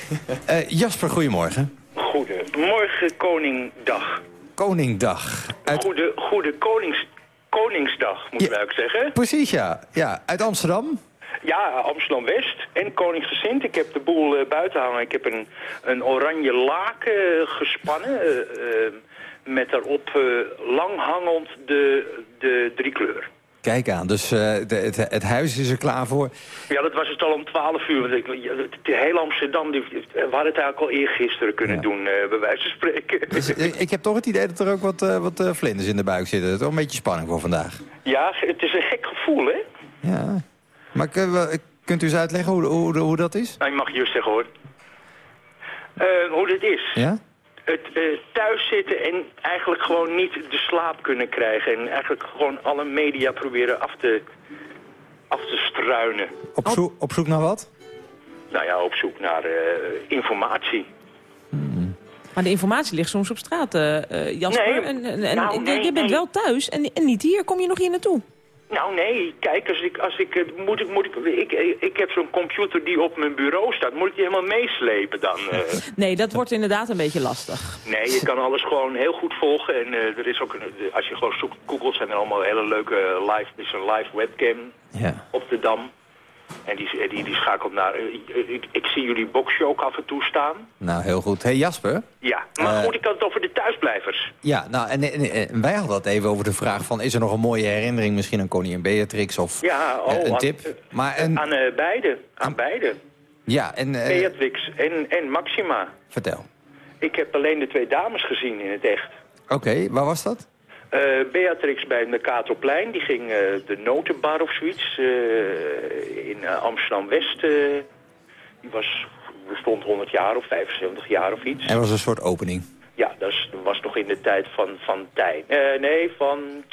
[SPEAKER 4] Eh, Jasper, goedemorgen.
[SPEAKER 17] Goedemorgen, Koningdag.
[SPEAKER 4] Koningdag. Uit...
[SPEAKER 17] Goede, goede konings, Koningsdag, moeten wij ook zeggen.
[SPEAKER 4] Precies, ja. ja. Uit Amsterdam?
[SPEAKER 17] Ja, Amsterdam-West en Koningsgezind. Ik heb de boel eh, buiten hangen. Ik heb een, een oranje laken eh, gespannen... eh, eh, met daarop eh, langhangend de, de driekleur.
[SPEAKER 4] Kijk aan, dus eh, de, het, het huis is er klaar voor.
[SPEAKER 17] Ja, dat was het al om 12 uur. Want ik, hele Amsterdam, die, we hadden het eigenlijk al eergisteren kunnen doen, eh, bij wijze van spreken.
[SPEAKER 4] Dus, eh, ik heb toch het idee dat er ook wat, eh, wat eh, vlinders in de buik zitten. Toch een beetje spanning voor vandaag.
[SPEAKER 17] Ja, het is een gek gevoel, hè?
[SPEAKER 4] Ja. Maar kunt u eens uitleggen hoe, hoe, hoe dat is?
[SPEAKER 17] Nou, je mag juist zeggen, hoor. Eh, hoe dit is.
[SPEAKER 4] Ja?
[SPEAKER 17] Het eh, thuis zitten en eigenlijk gewoon niet de slaap kunnen krijgen. En eigenlijk gewoon alle media proberen af te, af te struinen.
[SPEAKER 4] Op, zoek, op zoek naar wat?
[SPEAKER 17] Nou ja, op zoek naar eh, informatie.
[SPEAKER 3] Maar de informatie ligt soms op straat, eh, Jasper.
[SPEAKER 17] Nee,
[SPEAKER 3] en, en, en
[SPEAKER 17] nou,
[SPEAKER 3] je-
[SPEAKER 17] nee,
[SPEAKER 3] je bent
[SPEAKER 17] nee.
[SPEAKER 3] wel thuis en, en niet hier. Kom je nog hier naartoe?
[SPEAKER 17] Nou nee, kijk, als ik, als ik, moet ik, moet ik, ik, ik, heb zo'n computer die op mijn bureau staat. Moet ik die helemaal meeslepen dan? eh?
[SPEAKER 3] Nee, dat wordt inderdaad een beetje lastig.
[SPEAKER 17] Nee, je kan alles gewoon heel goed volgen. En eh, er is ook een, als je gewoon zoekt, googelt, zijn er allemaal hele leuke eh, live, is een live webcam
[SPEAKER 4] Ja.
[SPEAKER 17] op de Dam. En die, die, die schakelt naar, eh, ik, ik, ik zie jullie boxshow ook af en toe staan.
[SPEAKER 4] Nou, heel goed. hey, Jasper?
[SPEAKER 17] Ja, maar
[SPEAKER 4] Eh,
[SPEAKER 17] goed, ik had het over de thuisblijvers.
[SPEAKER 4] Ja, nou, en, en- en wij hadden het even over de vraag van... is er nog een mooie herinnering misschien aan koningin Beatrix of
[SPEAKER 17] Ja, oh,
[SPEAKER 4] eh, een
[SPEAKER 17] aan-?
[SPEAKER 4] Maar een,
[SPEAKER 17] Aan eh, beide, aan beide.
[SPEAKER 4] ja, en eh,
[SPEAKER 17] Beatrix en, en Maxima.
[SPEAKER 4] vertel.
[SPEAKER 17] Ik heb alleen de twee dames gezien in het echt.
[SPEAKER 4] Oké, waar was dat?
[SPEAKER 17] Eh, Beatrix bij de Katerplein, die ging eh, de notenbar of zoiets eh, in Amsterdam-West. die was, bestond 100 jaar of 75 jaar of iets.
[SPEAKER 4] Er was een soort opening.
[SPEAKER 17] Ja, dat is- was nog in de tijd van, van Tijn. Nee, van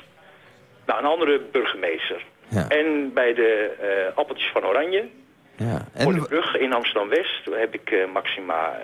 [SPEAKER 17] nou, een andere burgemeester.
[SPEAKER 4] Ja.
[SPEAKER 17] En bij de Appeltjes van Oranje,
[SPEAKER 4] Ja.
[SPEAKER 17] voor
[SPEAKER 4] En,
[SPEAKER 17] de brug in Amsterdam-West, heb ik Maxima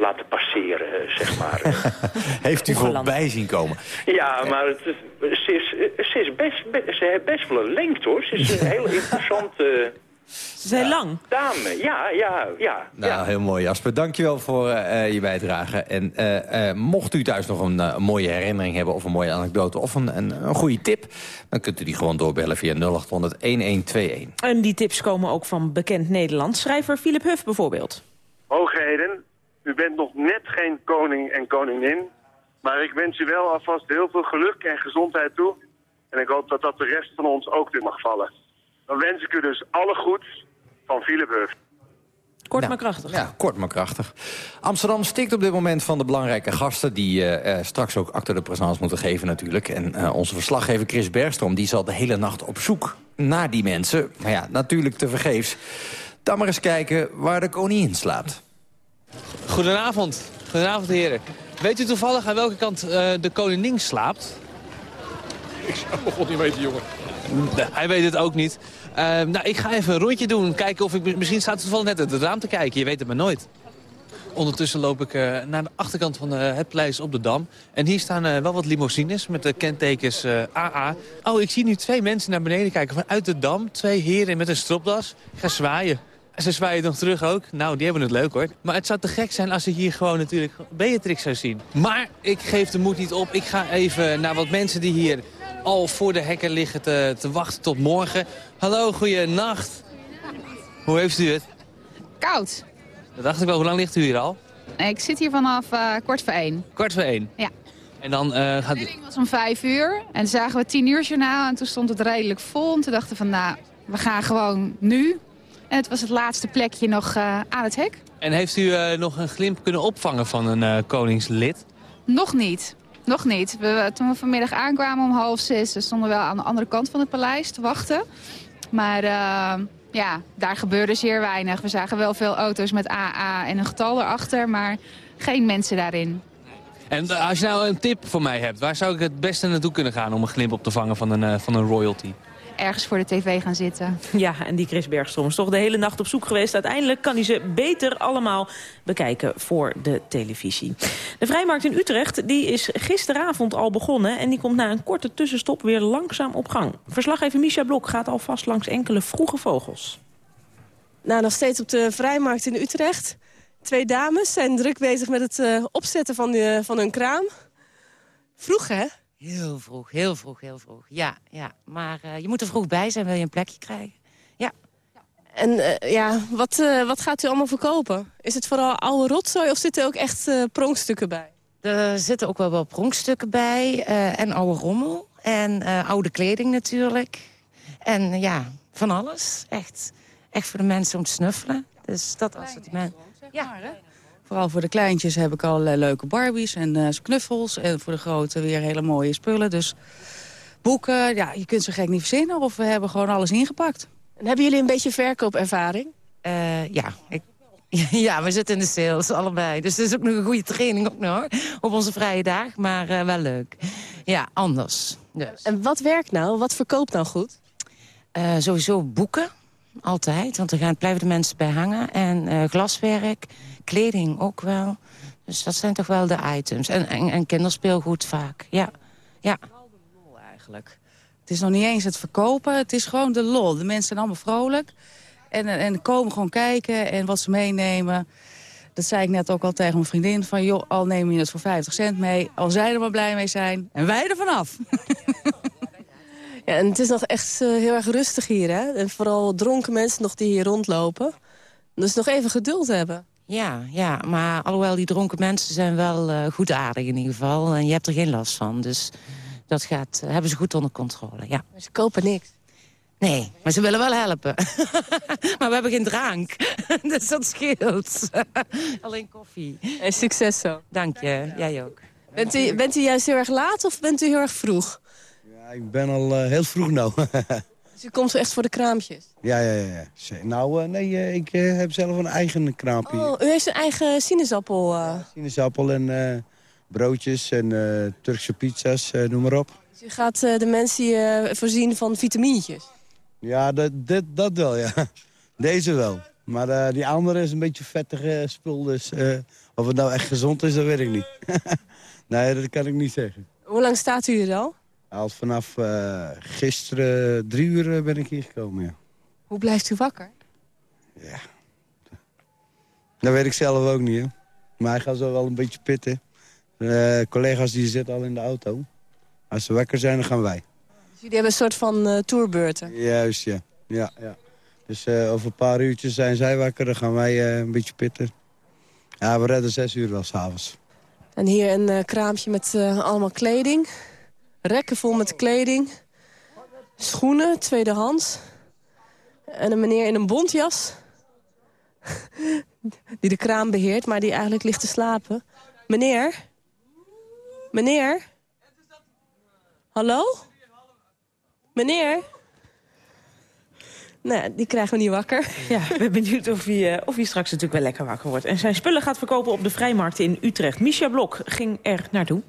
[SPEAKER 17] laten passeren, eh, zeg maar.
[SPEAKER 4] heeft u voorbij zien komen?
[SPEAKER 17] Ja, maar het, is- ze, is, ze, is best, be- ze heeft best wel een lengte, hoor. Ze is een heel interessante
[SPEAKER 3] Ze zijn lang.
[SPEAKER 17] dame. Ja, ja, ja.
[SPEAKER 4] Nou, heel mooi Jasper. Dankjewel voor eh, eh, je bijdrage. En eh, eh, mocht u thuis nog een, eh, een mooie herinnering hebben... of een mooie anekdote of een, een, een goede tip... dan kunt u die gewoon doorbellen via 0800-1121.
[SPEAKER 3] En die tips komen ook van bekend Nederland. Schrijver Philip Huff bijvoorbeeld.
[SPEAKER 18] Hoogheden, u bent nog net geen koning en koningin. Maar ik wens u wel alvast heel veel geluk en gezondheid toe. En ik hoop dat dat de rest van ons ook weer mag vallen. Dan wens ik u dus alle goeds van Philip Huff.
[SPEAKER 3] Kort maar krachtig.
[SPEAKER 4] Ja, kort maar krachtig. Amsterdam stikt op dit moment van de belangrijke gasten... die eh, eh, straks ook acte de présence moeten geven natuurlijk. En eh, onze verslaggever Chris Bergstrom die zal de hele nacht op zoek naar die mensen. Maar ja, natuurlijk te vergeefs. Dan maar eens kijken waar de koningin slaapt.
[SPEAKER 15] Goedenavond. Goedenavond, heren. Weet u toevallig aan welke kant eh, de koningin slaapt?
[SPEAKER 19] Ik zou nog niet weten, jongen.
[SPEAKER 15] Nee, hij weet het ook niet. Eh, nou, ik ga even een rondje doen. Kijken of ik... Misschien staat toevallig net uit het raam te kijken. Je weet het maar nooit.
[SPEAKER 20] Ondertussen loop ik eh, naar de achterkant van eh, het paleis op de Dam. En hier staan wel wat limousines met de kentekens AA. Oh, ik zie nu twee mensen naar beneden kijken vanuit de Dam. Twee heren met een stropdas. Ik ga zwaaien. Ze zwaaien nog terug ook. Nou, die hebben het leuk hoor. Maar het zou te gek zijn als ik hier gewoon natuurlijk Beatrix zou zien. Maar ik geef de moed niet op. Ik ga even naar wat mensen die hier al voor de hekken liggen te, te wachten tot morgen. Hallo, goeienacht. Hoe heeft u het?
[SPEAKER 21] Koud.
[SPEAKER 20] Dat dacht ik wel. Hoe lang ligt u hier al?
[SPEAKER 21] Ik zit hier vanaf uh, kwart voor één.
[SPEAKER 20] Kwart voor één?
[SPEAKER 21] Ja.
[SPEAKER 20] En dan uh, gaat...
[SPEAKER 21] De was om vijf uur. En toen zagen we tien uur journaal. En toen stond het redelijk vol. En toen dachten we van, nou, we gaan gewoon nu. En het was het laatste plekje nog uh, aan het hek.
[SPEAKER 20] En heeft u nog een glimp kunnen opvangen van een koningslid?
[SPEAKER 21] Nog niet. Nog niet. We, toen we vanmiddag aankwamen om half zes... stonden we wel aan de andere kant van het paleis te wachten. Maar ja, daar gebeurde zeer weinig. We zagen wel veel auto's met AA en een getal erachter, maar geen mensen daarin.
[SPEAKER 20] En eh, als je nou een tip voor mij hebt, waar zou ik het beste naartoe kunnen gaan om een glimp op te vangen van een, van een royalty?
[SPEAKER 21] Ergens voor de tv gaan zitten.
[SPEAKER 3] Ja, en die Chris Bergstrom is toch de hele nacht op zoek geweest. Uiteindelijk kan hij ze beter allemaal bekijken voor de televisie. De Vrijmarkt in Utrecht die is gisteravond al begonnen... en die komt na een korte tussenstop weer langzaam op gang. Verslaggever Misha Blok gaat alvast langs enkele vroege vogels.
[SPEAKER 22] Nou, nog steeds op de Vrijmarkt in Utrecht. Twee dames zijn druk bezig met het uh, opzetten van, de, van hun kraam. Vroeg, hè?
[SPEAKER 23] Heel vroeg, heel vroeg, heel vroeg. Ja, ja. maar uh, je moet er vroeg bij zijn, wil je een plekje krijgen. Ja.
[SPEAKER 22] En uh, ja, wat, uh, wat gaat u allemaal verkopen? Is het vooral oude rotzooi of zitten er ook echt pronkstukken bij?
[SPEAKER 23] Er zitten ook wel wel pronkstukken bij en oude rommel. En oude kleding natuurlijk. En ja, van alles. Echt, echt voor de mensen om te snuffelen. Dus dat assortiment.
[SPEAKER 24] Ja, Vooral voor de kleintjes heb ik allerlei leuke Barbies en uh, knuffels. En voor de grote weer hele mooie spullen. Dus boeken, ja, je kunt ze gek niet verzinnen. Of we hebben gewoon alles ingepakt.
[SPEAKER 22] En hebben jullie een beetje verkoopervaring?
[SPEAKER 23] Uh, ja, ik, ja, we zitten in de sales, allebei. Dus het is ook nog een goede training ook nog, op onze vrije dag. Maar uh, wel leuk. Ja, anders. Dus.
[SPEAKER 22] En wat werkt nou? Wat verkoopt nou goed?
[SPEAKER 23] sowieso boeken. Altijd, want er gaan, blijven de mensen bij hangen. En glaswerk, kleding ook wel. Dus dat zijn toch wel de items. En, en, en kinderspeelgoed vaak, ja. ja.
[SPEAKER 24] eigenlijk. Het is nog niet eens het verkopen, het is gewoon de lol. De mensen zijn allemaal vrolijk. En, en komen gewoon kijken en wat ze meenemen. Dat zei ik net ook al tegen mijn vriendin. Van joh, al neem je het voor 50 cent mee. Al zij er maar blij mee zijn. En wij er vanaf.
[SPEAKER 22] Ja, en het is nog echt uh, heel erg rustig hier, hè? En vooral dronken mensen nog die hier rondlopen. Dus nog even geduld hebben.
[SPEAKER 23] Ja, ja, maar alhoewel die dronken mensen zijn wel uh, goedaardig in ieder geval. En je hebt er geen last van. Dus dat gaat, uh, hebben ze goed onder controle, ja.
[SPEAKER 22] Maar ze kopen niks.
[SPEAKER 23] Nee, maar ze willen wel helpen. maar we hebben geen drank. dus dat scheelt. Alleen koffie.
[SPEAKER 22] En succes zo.
[SPEAKER 23] Dank je, jij ook.
[SPEAKER 22] Bent u, bent u juist heel erg laat of bent u heel erg vroeg?
[SPEAKER 25] Ja, ik ben al uh, heel vroeg nou.
[SPEAKER 22] Dus u komt zo echt voor de kraampjes?
[SPEAKER 25] Ja, ja, ja. Nou, uh, nee, uh, ik heb zelf een eigen kraampje.
[SPEAKER 22] Oh, u heeft een eigen sinaasappel? Ja,
[SPEAKER 25] sinaasappel en broodjes en Turkse pizza's, noem maar op.
[SPEAKER 22] Dus u gaat de mensen hier voorzien van vitamintjes?
[SPEAKER 25] Ja, dat, dit, dat wel, ja. Deze wel. Maar die andere is een beetje vettige spul, dus of het nou echt gezond is, dat weet ik niet. nee, dat kan ik niet zeggen.
[SPEAKER 22] Hoe lang staat u hier al?
[SPEAKER 25] Al vanaf uh, gisteren drie uur eh, ben ik hier gekomen, ja.
[SPEAKER 22] Hoe blijft u wakker?
[SPEAKER 25] Ja. Dat weet ik zelf ook niet, hè. Maar hij gaat zo wel een beetje pitten. Uh, collega's die zitten al in de auto. Als ze wakker zijn, dan gaan wij.
[SPEAKER 22] Dus jullie hebben een soort van uh, tourbeurten?
[SPEAKER 25] Juist, ja. ja, ja. Dus uh, over een paar uurtjes zijn zij wakker, dan gaan wij een beetje pitten. Ja, we redden zes uur wel s'avonds.
[SPEAKER 22] En hier een kraampje met allemaal kleding. Rekken vol met kleding. Schoenen, tweedehands. En een meneer in een bontjas. Die de kraam beheert, maar die eigenlijk ligt te slapen. Meneer? Meneer? Hallo? Meneer? Nou, die krijgen we niet wakker.
[SPEAKER 3] Ja, ik ben benieuwd of hij, uh, of hij straks natuurlijk wel lekker wakker wordt. En zijn spullen gaat verkopen op de Vrijmarkt in Utrecht. Misha Blok ging er naartoe.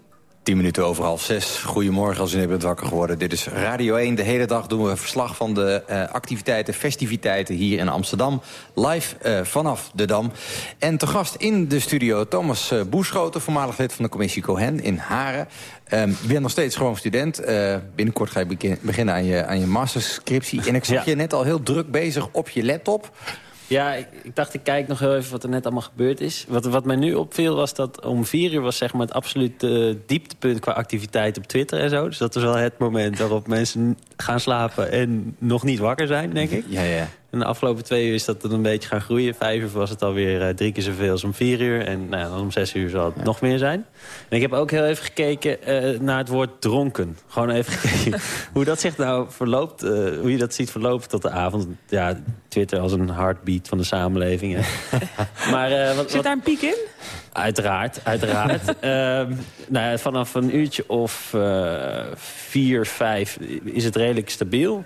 [SPEAKER 4] 10 minuten over half zes. Goedemorgen als u net bent wakker geworden. Dit is Radio 1. De hele dag doen we verslag van de uh, activiteiten, festiviteiten hier in Amsterdam. Live uh, vanaf de Dam. En te gast in de studio Thomas uh, Boeschoten, voormalig lid van de commissie Cohen in Haren. Um, je bent nog steeds gewoon student. binnenkort ga je beginnen aan je, aan je masterscriptie. En ik zag ja. je net al heel druk bezig op je laptop.
[SPEAKER 9] Ja, ik, dacht, ik kijk nog heel even wat er net allemaal gebeurd is. Wat, wat mij nu opviel was dat om vier uur was zeg maar, het absolute dieptepunt qua activiteit op Twitter en zo. Dus dat was wel het moment waarop mensen gaan slapen en nog niet wakker zijn, denk ik.
[SPEAKER 4] Ja, ja.
[SPEAKER 9] En de afgelopen twee uur is dat dan een beetje gaan groeien. Vijf uur was het alweer uh, drie keer zoveel als om vier uur. En nou dan om zes uur zal het nog meer zijn. En ik heb ook heel even gekeken uh, naar het woord dronken. Gewoon even gekeken hoe dat zich nou verloopt. Uh, hoe je dat ziet verlopen tot de avond. Ja, Twitter als een heartbeat van de samenleving.
[SPEAKER 3] maar, wat, Zit daar een piek in?
[SPEAKER 9] Uiteraard, uiteraard. um, nou ja, vanaf een uurtje of vier, vijf is het redelijk stabiel.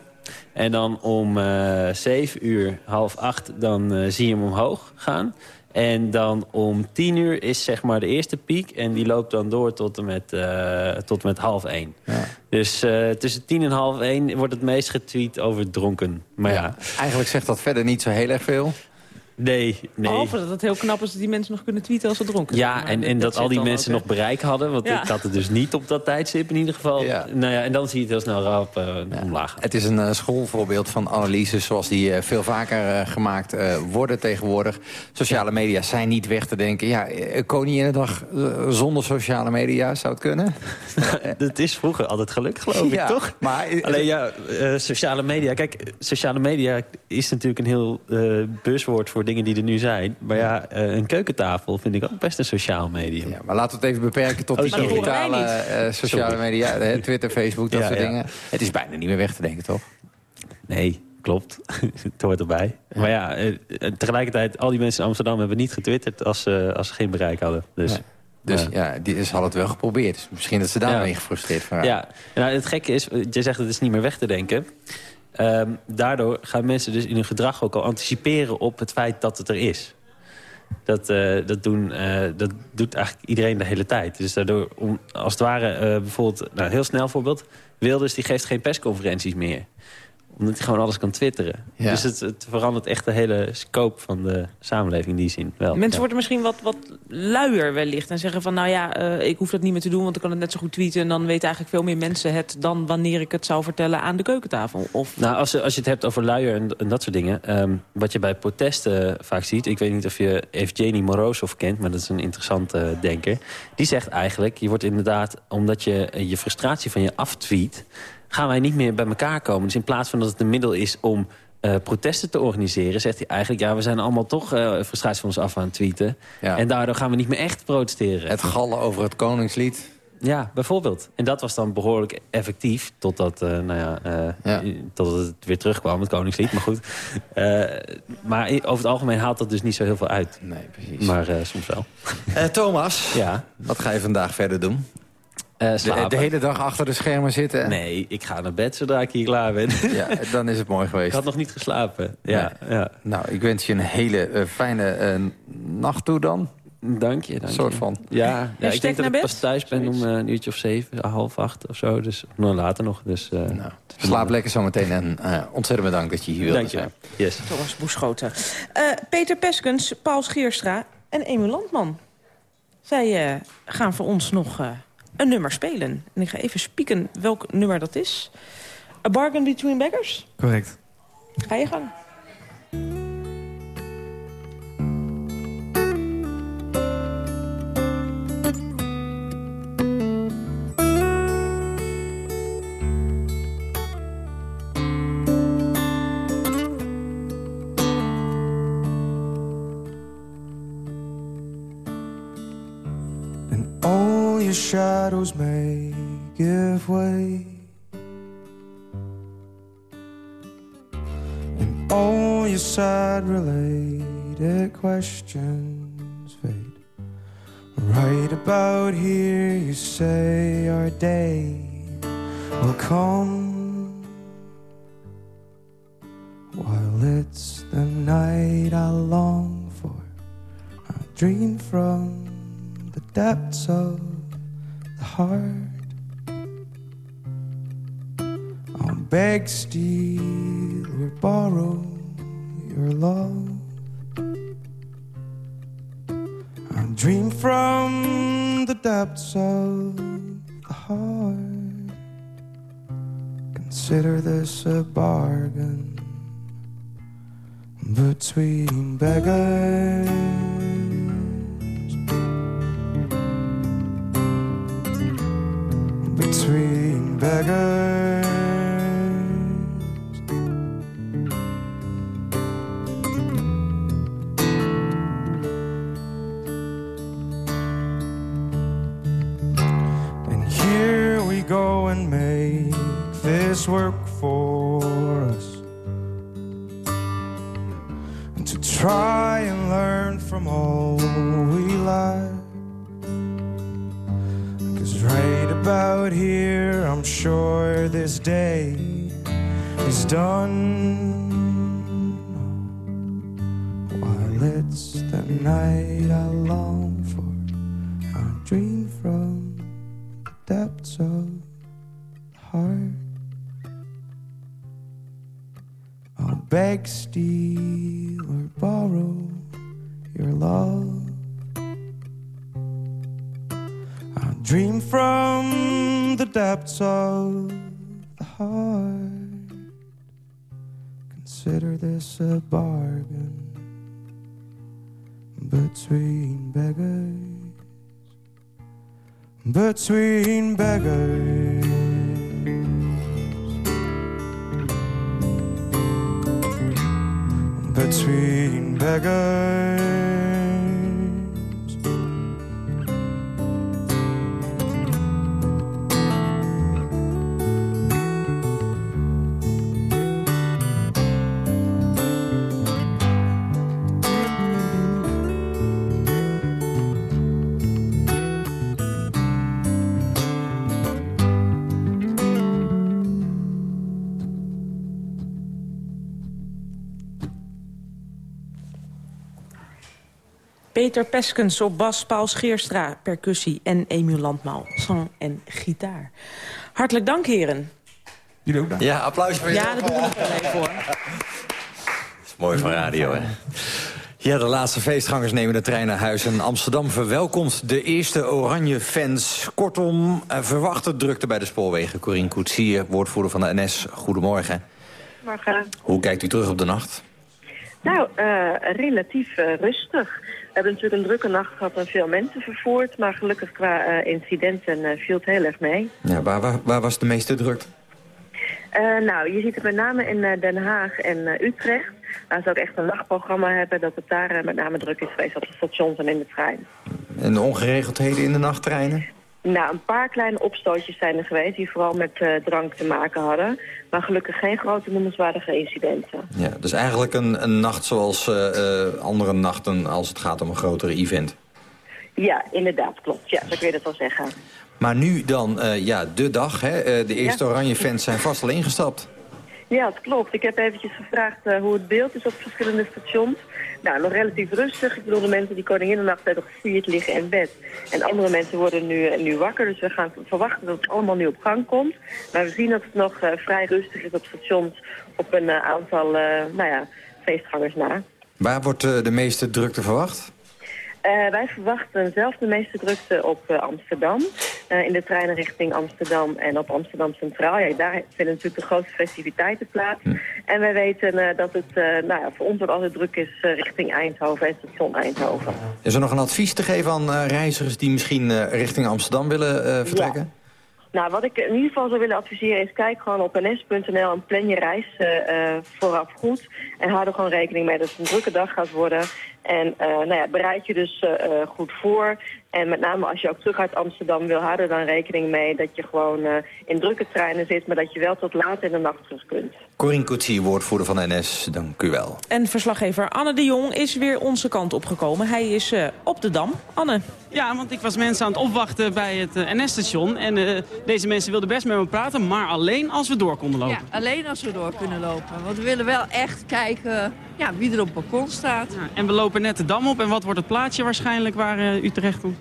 [SPEAKER 9] En dan om uh, 7 uur, half acht, dan uh, zie je hem omhoog gaan. En dan om 10 uur is zeg maar de eerste piek. En die loopt dan door tot en met, uh, tot en met half 1. Ja. Dus uh, tussen 10 en half 1 wordt het meest getweet over dronken. Maar ja. ja.
[SPEAKER 4] Eigenlijk zegt dat verder niet zo heel erg veel.
[SPEAKER 9] Nee, nee.
[SPEAKER 3] Behalve dat het heel knap is dat die mensen nog kunnen tweeten als ze dronken
[SPEAKER 9] zijn. Ja, en, en dat, al die mensen nog bereik hadden. Want ja. ik had het dus niet op dat tijdstip in ieder geval. Ja. Nou ja, en dan zie je het heel snel rap uh, ja. omlaag.
[SPEAKER 4] Het is een uh, schoolvoorbeeld van analyses zoals die uh, veel vaker gemaakt worden tegenwoordig. Sociale media zijn niet weg te denken. Ja, Koninginnedag zonder sociale media zou het kunnen?
[SPEAKER 9] dat is vroeger altijd gelukt, geloof ik, toch? Maar, Alleen ja, sociale media. Kijk, sociale media is natuurlijk een heel buswoord voor dingen die er nu zijn. Maar ja, uh, een keukentafel vind ik ook best een sociaal medium. Ja,
[SPEAKER 4] maar laten we het even beperken tot oh, die digitale uh, sociale media. Twitter, Facebook, dat ja, soort ja. dingen. Het is bijna niet meer weg te denken, toch?
[SPEAKER 9] Nee, klopt. het hoort erbij. Maar ja, uh, tegelijkertijd, al die mensen in Amsterdam hebben niet getwitterd als, als ze geen bereik hadden. Dus...
[SPEAKER 4] Dus ja, die is, had het wel geprobeerd. Dus misschien dat ze daarmee ja. gefrustreerd waren.
[SPEAKER 9] Ja, nou, het gekke is, je zegt het is niet meer weg te denken. Um, daardoor gaan mensen dus in hun gedrag ook al anticiperen op het feit dat het er is. Dat, uh, dat, doen, uh, dat doet eigenlijk iedereen de hele tijd. Dus daardoor, als het ware, uh, bijvoorbeeld, nou, heel snel voorbeeld... Wilders die geeft geen persconferenties meer omdat hij gewoon alles kan twitteren. Ja. Dus het, het, verandert echt de hele scope van de samenleving in die zin. Wel,
[SPEAKER 3] Mensen
[SPEAKER 9] ja.
[SPEAKER 3] worden misschien wat, wat luier wellicht. En zeggen van, nou ja, uh, ik hoef dat niet meer te doen... want ik kan het net zo goed tweeten. En dan weten eigenlijk veel meer mensen het... dan wanneer ik het zou vertellen aan de keukentafel. Of...
[SPEAKER 9] Nou, als, als je het hebt over luier en, en dat soort dingen... Um, wat je bij protesten vaak ziet... ik weet niet of je Evgeny Morozov kent... maar dat is een interessante denker. Die zegt eigenlijk, je wordt inderdaad... omdat je je frustratie van je aftweet gaan wij niet meer bij elkaar komen. Dus in plaats van dat het een middel is om uh, protesten te organiseren... zegt hij eigenlijk, ja, we zijn allemaal toch uh, frustratie van ons af aan het tweeten. Ja. En daardoor gaan we niet meer echt protesteren.
[SPEAKER 4] Het gallen over het Koningslied.
[SPEAKER 9] Ja, bijvoorbeeld. En dat was dan behoorlijk effectief, totdat, uh, nou ja, ja. totdat het weer terugkwam, het Koningslied. Maar goed. maar over het algemeen haalt dat dus niet zo heel veel uit.
[SPEAKER 4] Nee, precies.
[SPEAKER 9] Maar soms wel.
[SPEAKER 4] Thomas,
[SPEAKER 9] ja?
[SPEAKER 4] wat ga je vandaag verder doen?
[SPEAKER 9] Uh,
[SPEAKER 4] de, de, hele dag achter de schermen zitten?
[SPEAKER 9] Nee, ik ga naar bed zodra ik hier klaar ben.
[SPEAKER 4] Ja, dan is het mooi geweest.
[SPEAKER 9] Ik had nog niet geslapen. Ja, nee. ja.
[SPEAKER 4] Nou, ik wens je een hele uh, fijne uh, nacht toe dan.
[SPEAKER 9] Dank je. Dank
[SPEAKER 4] soort van.
[SPEAKER 9] Ja, ja ik denk dat ik pas thuis ben om een uurtje of zeven, half acht of zo. Dus nog later nog. Dus,
[SPEAKER 4] nou, slaap lekker zometeen en ontzettend bedankt dat je hier wilde
[SPEAKER 9] Dank je.
[SPEAKER 4] zijn.
[SPEAKER 9] Yes.
[SPEAKER 3] Thomas Boeschoten. Peter Peskens, Paul Schierstra en Emu Landman. Zij gaan voor ons nog een nummer spelen. En ik ga even spieken welk nummer dat is. A Bargain Between Beggars?
[SPEAKER 26] Correct.
[SPEAKER 3] Ga je gang.
[SPEAKER 8] Shadows may give way. And all your sad related questions fade. Right about here you say our day will come. While it's the night I long for I dream from the depths of heart. I'll beg, steal, or borrow your love. I'll dream from the depths of the heart. Consider this a bargain between beggars. Beggars. And here we go and make this work for us. And to try and learn from all we like. Cause right about here, sure this day is done. While it's the night I long for, I dream from the depths of the heart. I'll beg, steal, or borrow your love. Dream from the depths of the heart. Consider this a bargain between beggars. Between beggars. Between beggars.
[SPEAKER 3] Peter Peskens op bas, Paul Scheerstra, percussie en Emiel Landmaal, zang en gitaar. Hartelijk dank, heren.
[SPEAKER 4] Jullie ook Ja, applaus voor
[SPEAKER 3] Ja, dat doen we nog wel even, hoor.
[SPEAKER 4] Mooi van radio, hè? Ja, de laatste feestgangers nemen de trein naar huis. En Amsterdam verwelkomt de eerste oranje fans. Kortom, eh, verwachte drukte bij de spoorwegen. Corine Koetsier, woordvoerder van de NS. Goedemorgen.
[SPEAKER 26] Morgen.
[SPEAKER 4] Hoe kijkt u terug op de nacht?
[SPEAKER 26] Nou, eh, relatief eh, rustig. We hebben natuurlijk een drukke nacht gehad en veel mensen vervoerd. Maar gelukkig qua eh, incidenten eh, viel het heel erg mee.
[SPEAKER 4] Ja, waar, waar, waar was de meeste drukte?
[SPEAKER 26] Eh, nou, je ziet het met name in Den Haag en Utrecht. Waar ze ook echt een nachtprogramma hebben. Dat het daar met name druk is geweest op de stations en in de trein.
[SPEAKER 4] En de ongeregeldheden in de nachttreinen?
[SPEAKER 26] Nou, een paar kleine opstootjes zijn er geweest die vooral met eh, drank te maken hadden. Maar gelukkig geen grote noemenswaardige incidenten.
[SPEAKER 4] Ja, dus eigenlijk een, een nacht zoals eh, eh, andere nachten als het gaat om een grotere event.
[SPEAKER 26] Ja, inderdaad, klopt. Ja, zo kun je dat wel zeggen.
[SPEAKER 4] Maar nu dan, ja, de dag, hè? de eerste
[SPEAKER 26] Ja.
[SPEAKER 4] oranje fans zijn vast al ingestapt.
[SPEAKER 26] Ja, het klopt. Ik heb eventjes gevraagd eh, hoe het beeld is op verschillende stations. Nou, nog relatief rustig. Ik bedoel, de mensen die Koninginnennacht hebben gevierd liggen in bed. En andere mensen worden nu, eh, nu wakker. Dus we gaan verwachten dat het allemaal nu op gang komt. Maar we zien dat het nog eh, vrij rustig is op stations op een aantal nou ja, feestgangers na.
[SPEAKER 4] Waar wordt de meeste drukte verwacht?
[SPEAKER 26] Eh, wij verwachten zelf de meeste drukte op eh, Amsterdam. Eh, in de treinen richting Amsterdam en op Amsterdam Centraal. Ja, daar vinden natuurlijk de grootste festiviteiten plaats. En wij weten dat het nou ja, voor ons ook altijd druk is richting Eindhoven en station Eindhoven.
[SPEAKER 4] Is er nog een advies te geven aan reizigers die misschien richting Amsterdam willen vertrekken?
[SPEAKER 26] Nou, wat ik in ieder geval zou willen adviseren is kijk gewoon op ns.nl en plan je reis vooraf goed. En hou er gewoon rekening mee dat het een drukke dag gaat worden. En eh, nou ja, bereid je dus eh, eh, goed voor. En met name als je ook terug uit Amsterdam wil, hou er dan rekening mee dat je gewoon eh, in drukke treinen zit, maar dat je wel tot laat in de nacht terug kunt.
[SPEAKER 4] Corine Koetsier, woordvoerder van NS, dank u wel.
[SPEAKER 3] En verslaggever Anne de Jong is weer onze kant opgekomen. Hij is eh, op de Dam. Anne.
[SPEAKER 27] Ja, want ik was mensen aan het opwachten bij het NS-station. En eh, deze mensen wilden best met me praten, maar alleen als we door konden lopen.
[SPEAKER 28] Ja, alleen als we door kunnen lopen. Want we willen wel echt kijken ja, wie er op het balkon staat.
[SPEAKER 27] En we lopen net de Dam op. En wat wordt het plaatsje waarschijnlijk waar eh, u terecht komt?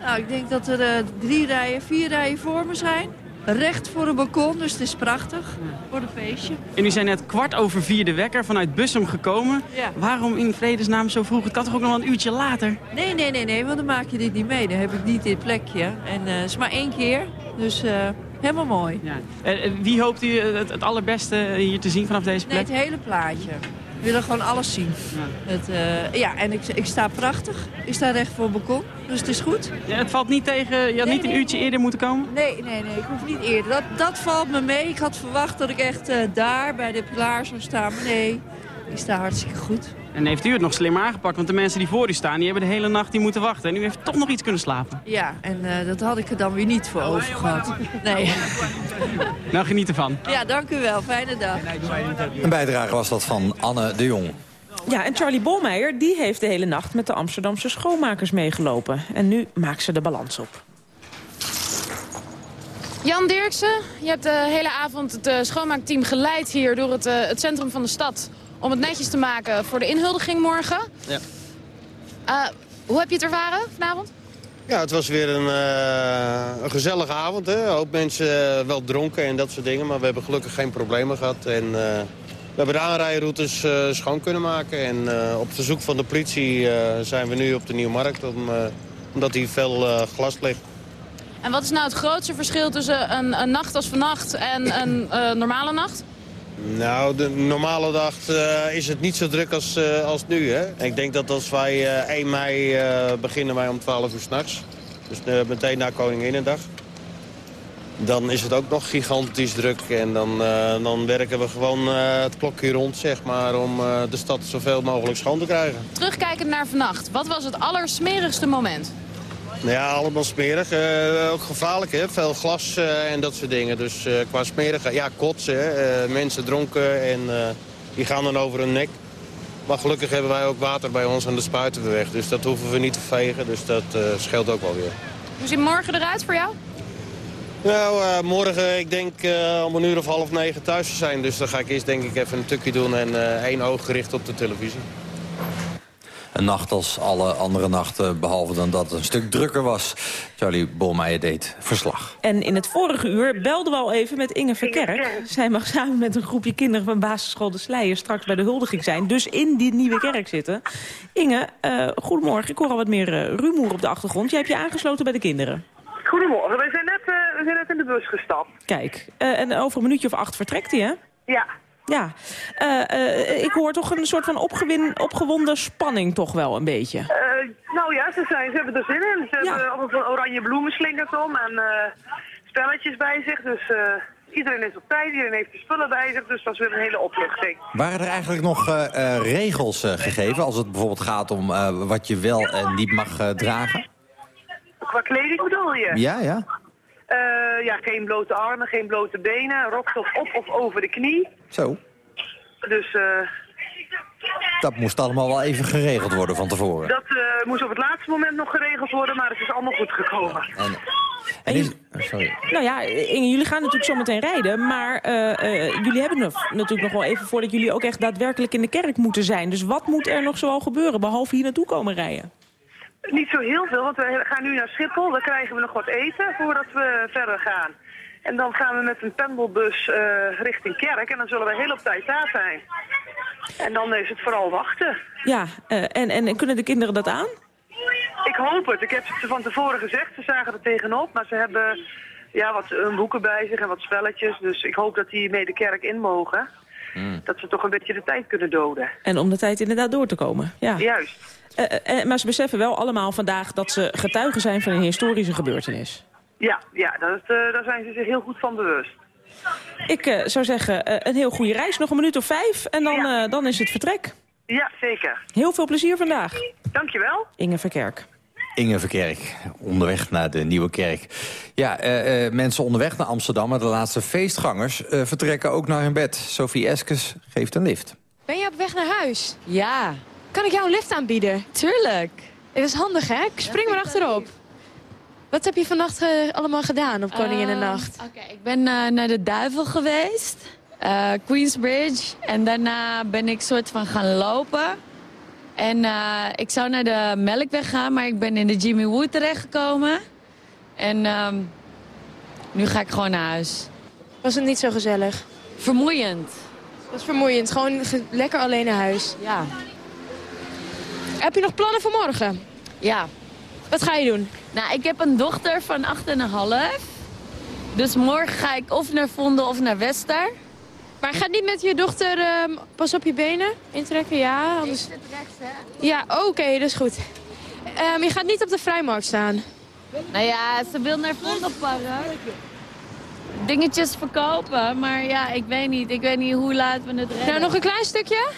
[SPEAKER 28] Nou, ik denk dat er eh, drie rijen, vier rijen voor me zijn. Recht voor een balkon, dus het is prachtig. Voor een feestje.
[SPEAKER 27] En u zijn net kwart over vier de wekker vanuit Bussum gekomen.
[SPEAKER 28] Ja.
[SPEAKER 27] Waarom in vredesnaam zo vroeg? Het kan toch ook nog wel een uurtje later?
[SPEAKER 28] Nee, nee, nee, nee, want dan maak je dit niet mee. Dan heb ik niet dit plekje. En eh, het is maar één keer, dus helemaal mooi.
[SPEAKER 27] Ja. Wie hoopt u het, het allerbeste hier te zien vanaf deze
[SPEAKER 28] Nee,
[SPEAKER 27] plek?
[SPEAKER 28] het hele plaatje. We willen gewoon alles zien. Het, eh, ja, en ik, ik sta prachtig. Ik sta recht voor een balkon, dus het is goed.
[SPEAKER 27] Ja, het valt niet tegen, je had
[SPEAKER 28] Nee,
[SPEAKER 27] niet een
[SPEAKER 28] nee.
[SPEAKER 27] uurtje eerder moeten komen?
[SPEAKER 28] Nee, nee, nee, ik hoef niet eerder. Dat, dat valt me mee. Ik had verwacht dat ik echt eh, daar bij de pilaar zou staan. Maar nee, ik sta hartstikke goed.
[SPEAKER 27] En heeft u het nog slimmer aangepakt? Want de mensen die voor u staan, die hebben de hele nacht hier moeten wachten. En u heeft toch nog iets kunnen slapen.
[SPEAKER 28] Ja, en eh, dat had ik er dan weer niet voor over gehad. Nee.
[SPEAKER 27] Nou, geniet ervan.
[SPEAKER 28] Ja, dank u wel. Fijne dag.
[SPEAKER 4] Een bijdrage was dat van Anne de Jong.
[SPEAKER 3] Ja, en Charlie Bolmeijer die heeft de hele nacht met de Amsterdamse schoonmakers meegelopen. En nu maakt ze de balans op.
[SPEAKER 29] Jan Dirksen, je hebt de hele avond het eh, schoonmaakteam geleid hier door het, eh, het centrum van de stad. Om het netjes te maken voor de inhuldiging morgen.
[SPEAKER 30] Ja.
[SPEAKER 29] Eh, hoe heb je het ervaren vanavond?
[SPEAKER 30] Ja, het was weer een, eh, een gezellige avond. Hè? Een hoop mensen eh, wel dronken en dat soort dingen. Maar we hebben gelukkig geen problemen gehad. En, eh, we hebben de aanrijroutes eh, schoon kunnen maken. En eh, op verzoek van de politie eh, zijn we nu op de Nieuwe Markt. Om, eh, omdat hier veel eh, glas ligt.
[SPEAKER 29] En wat is nou het grootste verschil tussen een, een nacht als vannacht en een eh, normale nacht?
[SPEAKER 30] Nou, de normale dag eh, is het niet zo druk als, eh, als nu. Hè? Ik denk dat als wij eh 1 mei eh, beginnen wij om 12 uur s'nachts. Dus meteen na Koninginnedag. Dan is het ook nog gigantisch druk. En dan, dan werken we gewoon het klokje rond, zeg maar, om de stad zoveel mogelijk schoon te krijgen.
[SPEAKER 29] Terugkijkend naar vannacht, wat was het allersmerigste moment?
[SPEAKER 30] Nou ja, allemaal smerig. Eh, ook gevaarlijk, hè? Veel glas eh, en dat soort dingen. Dus eh, qua smerig, ja, kotsen. mensen dronken en die gaan dan over hun nek. Maar gelukkig hebben wij ook water bij ons en de spuiten we weg. Dus dat hoeven we niet te vegen, dus dat scheelt ook wel weer.
[SPEAKER 29] Hoe ziet morgen eruit voor jou?
[SPEAKER 30] Nou, morgen, ik denk om een uur of half negen thuis te zijn. Dus dan ga ik eerst denk ik even een tukje doen en één oog gericht op de televisie.
[SPEAKER 4] Een nacht als alle andere nachten, behalve dan dat het een stuk drukker was. Charlie Bolmeijer deed verslag.
[SPEAKER 3] En in het vorige uur belden we al even met Inge Verkerk. Zij mag samen met een groepje kinderen van basisschool De Sleijer... straks bij de huldiging zijn, dus in die nieuwe kerk zitten. Inge, eh, goedemorgen. Ik hoor al wat meer eh, rumoer op de achtergrond. Jij hebt je aangesloten bij de kinderen.
[SPEAKER 31] Goedemorgen, wij zijn net, eh, we zijn net in de bus gestapt.
[SPEAKER 3] Kijk, eh, en over een minuutje of acht vertrekt hij, hè?
[SPEAKER 31] Ja.
[SPEAKER 3] Ja. Eh, eh, ik hoor toch een soort van opgewin, opgewonden spanning toch wel een beetje.
[SPEAKER 31] Eh, nou ja, ze, zijn, ze hebben er zin in. Ze hebben allemaal van oranje bloemenslingers om en eh, spelletjes bij zich. Dus eh, iedereen is op tijd, iedereen heeft de spullen bij zich. Dus dat is weer een hele opluchting.
[SPEAKER 4] Waren er eigenlijk nog eh, eh, regels eh, gegeven... als het bijvoorbeeld gaat om eh, wat je wel en niet mag dragen?
[SPEAKER 31] Qua kleding bedoel je?
[SPEAKER 4] Ja, ja.
[SPEAKER 31] Eh, ja, geen blote armen, geen blote benen. Rokstof op of over de knie.
[SPEAKER 4] Zo.
[SPEAKER 31] Dus eh,
[SPEAKER 4] Dat moest allemaal wel even geregeld worden van tevoren.
[SPEAKER 31] dat eh, moest op het laatste moment nog geregeld worden, maar het is allemaal goed gekomen.
[SPEAKER 4] En, en is, oh, sorry.
[SPEAKER 3] Nou ja, Inge, jullie gaan natuurlijk zo meteen rijden. Maar eh, eh, jullie hebben nog, natuurlijk nog wel even voordat jullie ook echt daadwerkelijk in de kerk moeten zijn. Dus wat moet er nog zoal gebeuren, behalve hier naartoe komen rijden?
[SPEAKER 31] Niet zo heel veel, want we gaan nu naar Schiphol. Dan krijgen we nog wat eten voordat we verder gaan. En dan gaan we met een pendelbus eh, richting kerk en dan zullen we heel op tijd daar zijn. En dan is het vooral wachten.
[SPEAKER 3] Ja, eh, en, en kunnen de kinderen dat aan?
[SPEAKER 31] Ik hoop het. Ik heb het ze van tevoren gezegd. Ze zagen er tegenop, maar ze hebben ja, wat eh, boeken bij zich en wat spelletjes. Dus ik hoop dat die mee de kerk in mogen. Dat ze toch een beetje de tijd kunnen doden.
[SPEAKER 3] En om de tijd inderdaad door te komen. Ja.
[SPEAKER 31] Juist.
[SPEAKER 3] Eh, eh, maar ze beseffen wel allemaal vandaag dat ze getuigen zijn van een historische gebeurtenis.
[SPEAKER 31] Ja, ja dat, eh, daar zijn ze zich heel goed van bewust.
[SPEAKER 3] Ik eh, zou zeggen, eh, een heel goede reis, nog een minuut of vijf en dan, eh, dan is het vertrek.
[SPEAKER 31] Ja, zeker.
[SPEAKER 3] Heel veel plezier vandaag.
[SPEAKER 31] Dankjewel.
[SPEAKER 3] Inge Verkerk.
[SPEAKER 4] Inge Verkerk, onderweg naar de Nieuwe Kerk. Ja, eh, eh, mensen onderweg naar Amsterdam, maar de laatste feestgangers... eh, vertrekken ook naar hun bed. Sophie Eskes geeft een lift.
[SPEAKER 32] Ben je op weg naar huis? Ja. Kan ik jou een lift aanbieden? Tuurlijk. Het is handig, hè? Ik spring maar achterop. Wat heb je vannacht eh, allemaal gedaan op Koninginnennacht?
[SPEAKER 33] Oké, ik ben eh, naar de Duivel geweest, eh, Queensbridge. En daarna ben ik soort van gaan lopen. En ik zou naar de Melkweg gaan, maar ik ben in de Jimmy Woo terechtgekomen. En ehm, nu ga ik gewoon naar huis.
[SPEAKER 32] Was het niet zo gezellig?
[SPEAKER 33] Vermoeiend.
[SPEAKER 32] Dat is vermoeiend. Gewoon ge- lekker alleen naar huis.
[SPEAKER 33] Ja.
[SPEAKER 32] Heb je nog plannen voor morgen?
[SPEAKER 33] Ja.
[SPEAKER 32] Wat ga je doen?
[SPEAKER 33] Nou, ik heb een dochter van 8,5. Dus morgen ga ik of naar Vondel of naar Wester.
[SPEAKER 32] Maar ga niet met je dochter ehm, pas op je benen intrekken? Ja, anders...
[SPEAKER 33] zit rechts, hè?
[SPEAKER 32] Ja, oké, dat is goed. Ehm, je gaat niet op de vrijmarkt staan.
[SPEAKER 33] Nou ja, ze wil naar Vondelpark. Dingetjes verkopen, maar ja, ik weet niet. Ik weet niet hoe laat we het redden.
[SPEAKER 32] Nou, nog een klein stukje?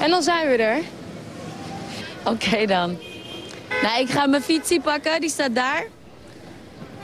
[SPEAKER 32] En dan zijn we er.
[SPEAKER 33] Oké dan. Nou, ik ga mijn fietsie pakken, die staat daar.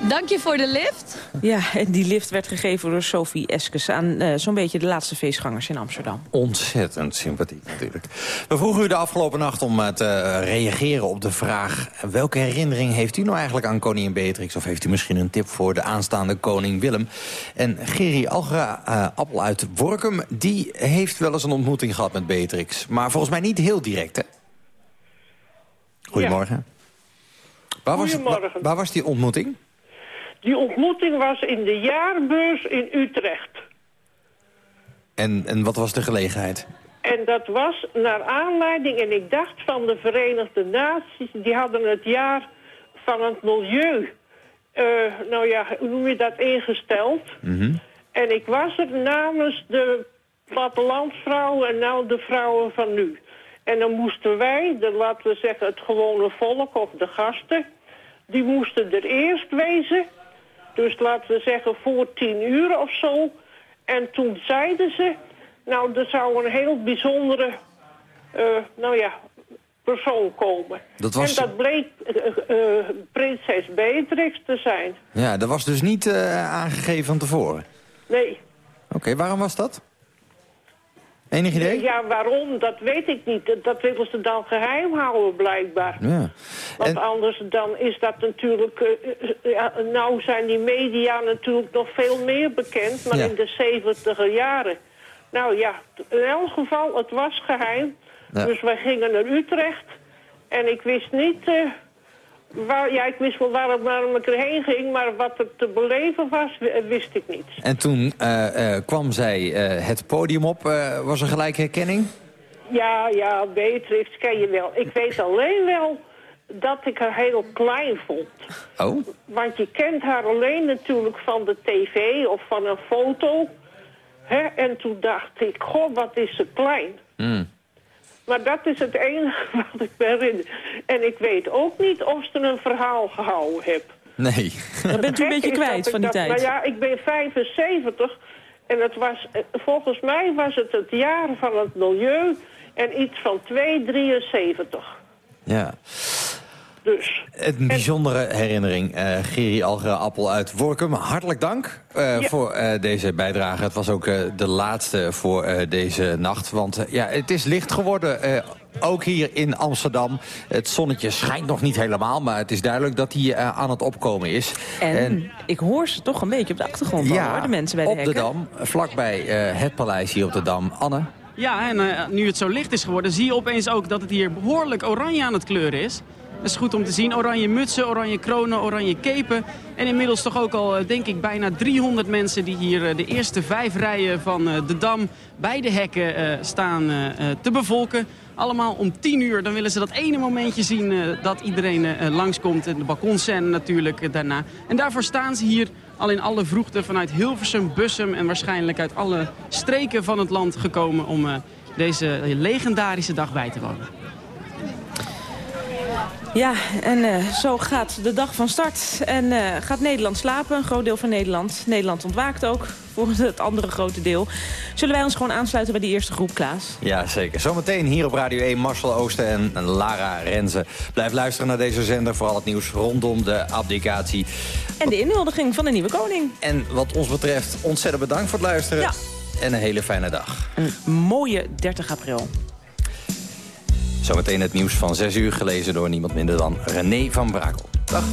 [SPEAKER 33] Dank je voor de lift.
[SPEAKER 3] Ja, en die lift werd gegeven door Sophie Eskes aan eh, zo'n beetje de laatste feestgangers in Amsterdam.
[SPEAKER 4] Ontzettend sympathiek natuurlijk. We vroegen u de afgelopen nacht om eh, te reageren op de vraag... welke herinnering heeft u nou eigenlijk aan koningin Beatrix? Of heeft u misschien een tip voor de aanstaande koning Willem? En Geri Algra, eh, Appel uit Workum, die heeft wel eens een ontmoeting gehad met Beatrix. Maar volgens mij niet heel direct, hè? Goedemorgen. Waar, was, waar was die ontmoeting?
[SPEAKER 34] Die ontmoeting was in de jaarbeurs in Utrecht.
[SPEAKER 4] En, en wat was de gelegenheid?
[SPEAKER 34] En dat was naar aanleiding, en ik dacht van de Verenigde Naties... die hadden het jaar van het milieu, eh, nou ja, hoe noem je dat, ingesteld. En ik was er namens de plattelandsvrouwen en nou de vrouwen van nu. En dan moesten wij, de, laten we zeggen het gewone volk of de gasten... die moesten er eerst wezen. Dus laten we zeggen voor tien uur of zo. En toen zeiden ze... nou, er zou een heel bijzondere, eh, nou ja, persoon komen.
[SPEAKER 4] Dat was-
[SPEAKER 34] En dat bleek eh, eh, prinses Beatrix te zijn.
[SPEAKER 4] Ja, dat was dus niet aangegeven van tevoren.
[SPEAKER 34] Nee.
[SPEAKER 4] Oké, waarom was dat? Enig idee?
[SPEAKER 34] Ja, waarom? Dat weet ik niet. Dat, willen ze dan geheim houden, blijkbaar.
[SPEAKER 4] Ja.
[SPEAKER 34] Want anders dan is dat natuurlijk... eh, eh, ja, nou zijn die media natuurlijk nog veel meer bekend, maar
[SPEAKER 4] Ja.
[SPEAKER 34] in de zeventiger jaren. Nou ja, in elk geval, het was geheim. Dus wij gingen naar Utrecht. En ik wist niet... eh, waar, ja, ik wist wel waarom, waarom ik erheen ging, maar wat er te beleven was, w- wist ik niet.
[SPEAKER 4] En toen eh, eh, kwam zij eh, het podium op. Eh, was er gelijk herkenning?
[SPEAKER 34] Ja, ja, Beatrix ken je wel. Ik weet alleen wel dat ik haar heel klein vond.
[SPEAKER 4] Oh?
[SPEAKER 34] Want je kent haar alleen natuurlijk van de tv of van een foto. Hè? En toen dacht ik, goh, wat is ze klein.
[SPEAKER 4] Hmm.
[SPEAKER 34] Maar dat is het enige wat ik me herinner. En ik weet ook niet of ze een verhaal gehouden heeft.
[SPEAKER 4] Nee.
[SPEAKER 3] Dan bent u een beetje kwijt van die
[SPEAKER 34] dat-
[SPEAKER 3] tijd.
[SPEAKER 34] Nou ja, ik ben 75 en het was, eh, volgens mij was het het jaar van het milieu en iets van 273.
[SPEAKER 4] Ja.
[SPEAKER 34] Dus.
[SPEAKER 4] Een bijzondere herinnering. eh Geri Algra Appel uit Workum. Hartelijk dank eh,
[SPEAKER 34] Ja.
[SPEAKER 4] voor eh, deze bijdrage. Het was ook eh, de laatste voor eh, deze nacht. Want ja, het is licht geworden. eh, ook hier in Amsterdam. Het zonnetje schijnt nog niet helemaal. Maar het is duidelijk dat hij eh, aan het opkomen is.
[SPEAKER 3] En, ik hoor ze toch een beetje op de achtergrond al,
[SPEAKER 4] ja,
[SPEAKER 3] hoor, de mensen bij de
[SPEAKER 4] op de. Dam. Vlakbij eh, het paleis hier op de Dam. Anne?
[SPEAKER 27] Ja, en nu het zo licht is geworden, zie je opeens ook dat het hier behoorlijk oranje aan het kleuren is. Dat is goed om te zien. Oranje mutsen, oranje kronen, oranje kepen. En inmiddels toch ook al, eh, denk ik, bijna 300 mensen die hier eh, de eerste vijf rijen van eh, de Dam bij de hekken staan te bevolken. Allemaal om 10 uur. Dan willen ze dat ene momentje zien dat iedereen langskomt. En de balkonscène natuurlijk daarna. En daarvoor staan ze hier al in alle vroegte vanuit Hilversum, Bussum en waarschijnlijk uit alle streken van het land gekomen om deze legendarische dag bij te wonen.
[SPEAKER 3] Ja, en eh, zo gaat de dag van start. En eh, gaat Nederland slapen, een groot deel van Nederland. Nederland ontwaakt ook, voor het andere grote deel. Zullen wij ons gewoon aansluiten bij die eerste groep, Klaas?
[SPEAKER 4] Ja, zeker. Zometeen hier op Radio 1 Marcel Oosten en Lara Renze. Blijf luisteren naar deze zender voor al het nieuws rondom de abdicatie.
[SPEAKER 3] En de inhuldiging van de nieuwe koning.
[SPEAKER 4] En wat ons betreft ontzettend bedankt voor het luisteren.
[SPEAKER 3] Ja.
[SPEAKER 4] En een hele fijne dag.
[SPEAKER 3] Een mooie 30 april.
[SPEAKER 4] Zometeen het nieuws van 6 uur, gelezen door niemand minder dan René van Brakel. Dag.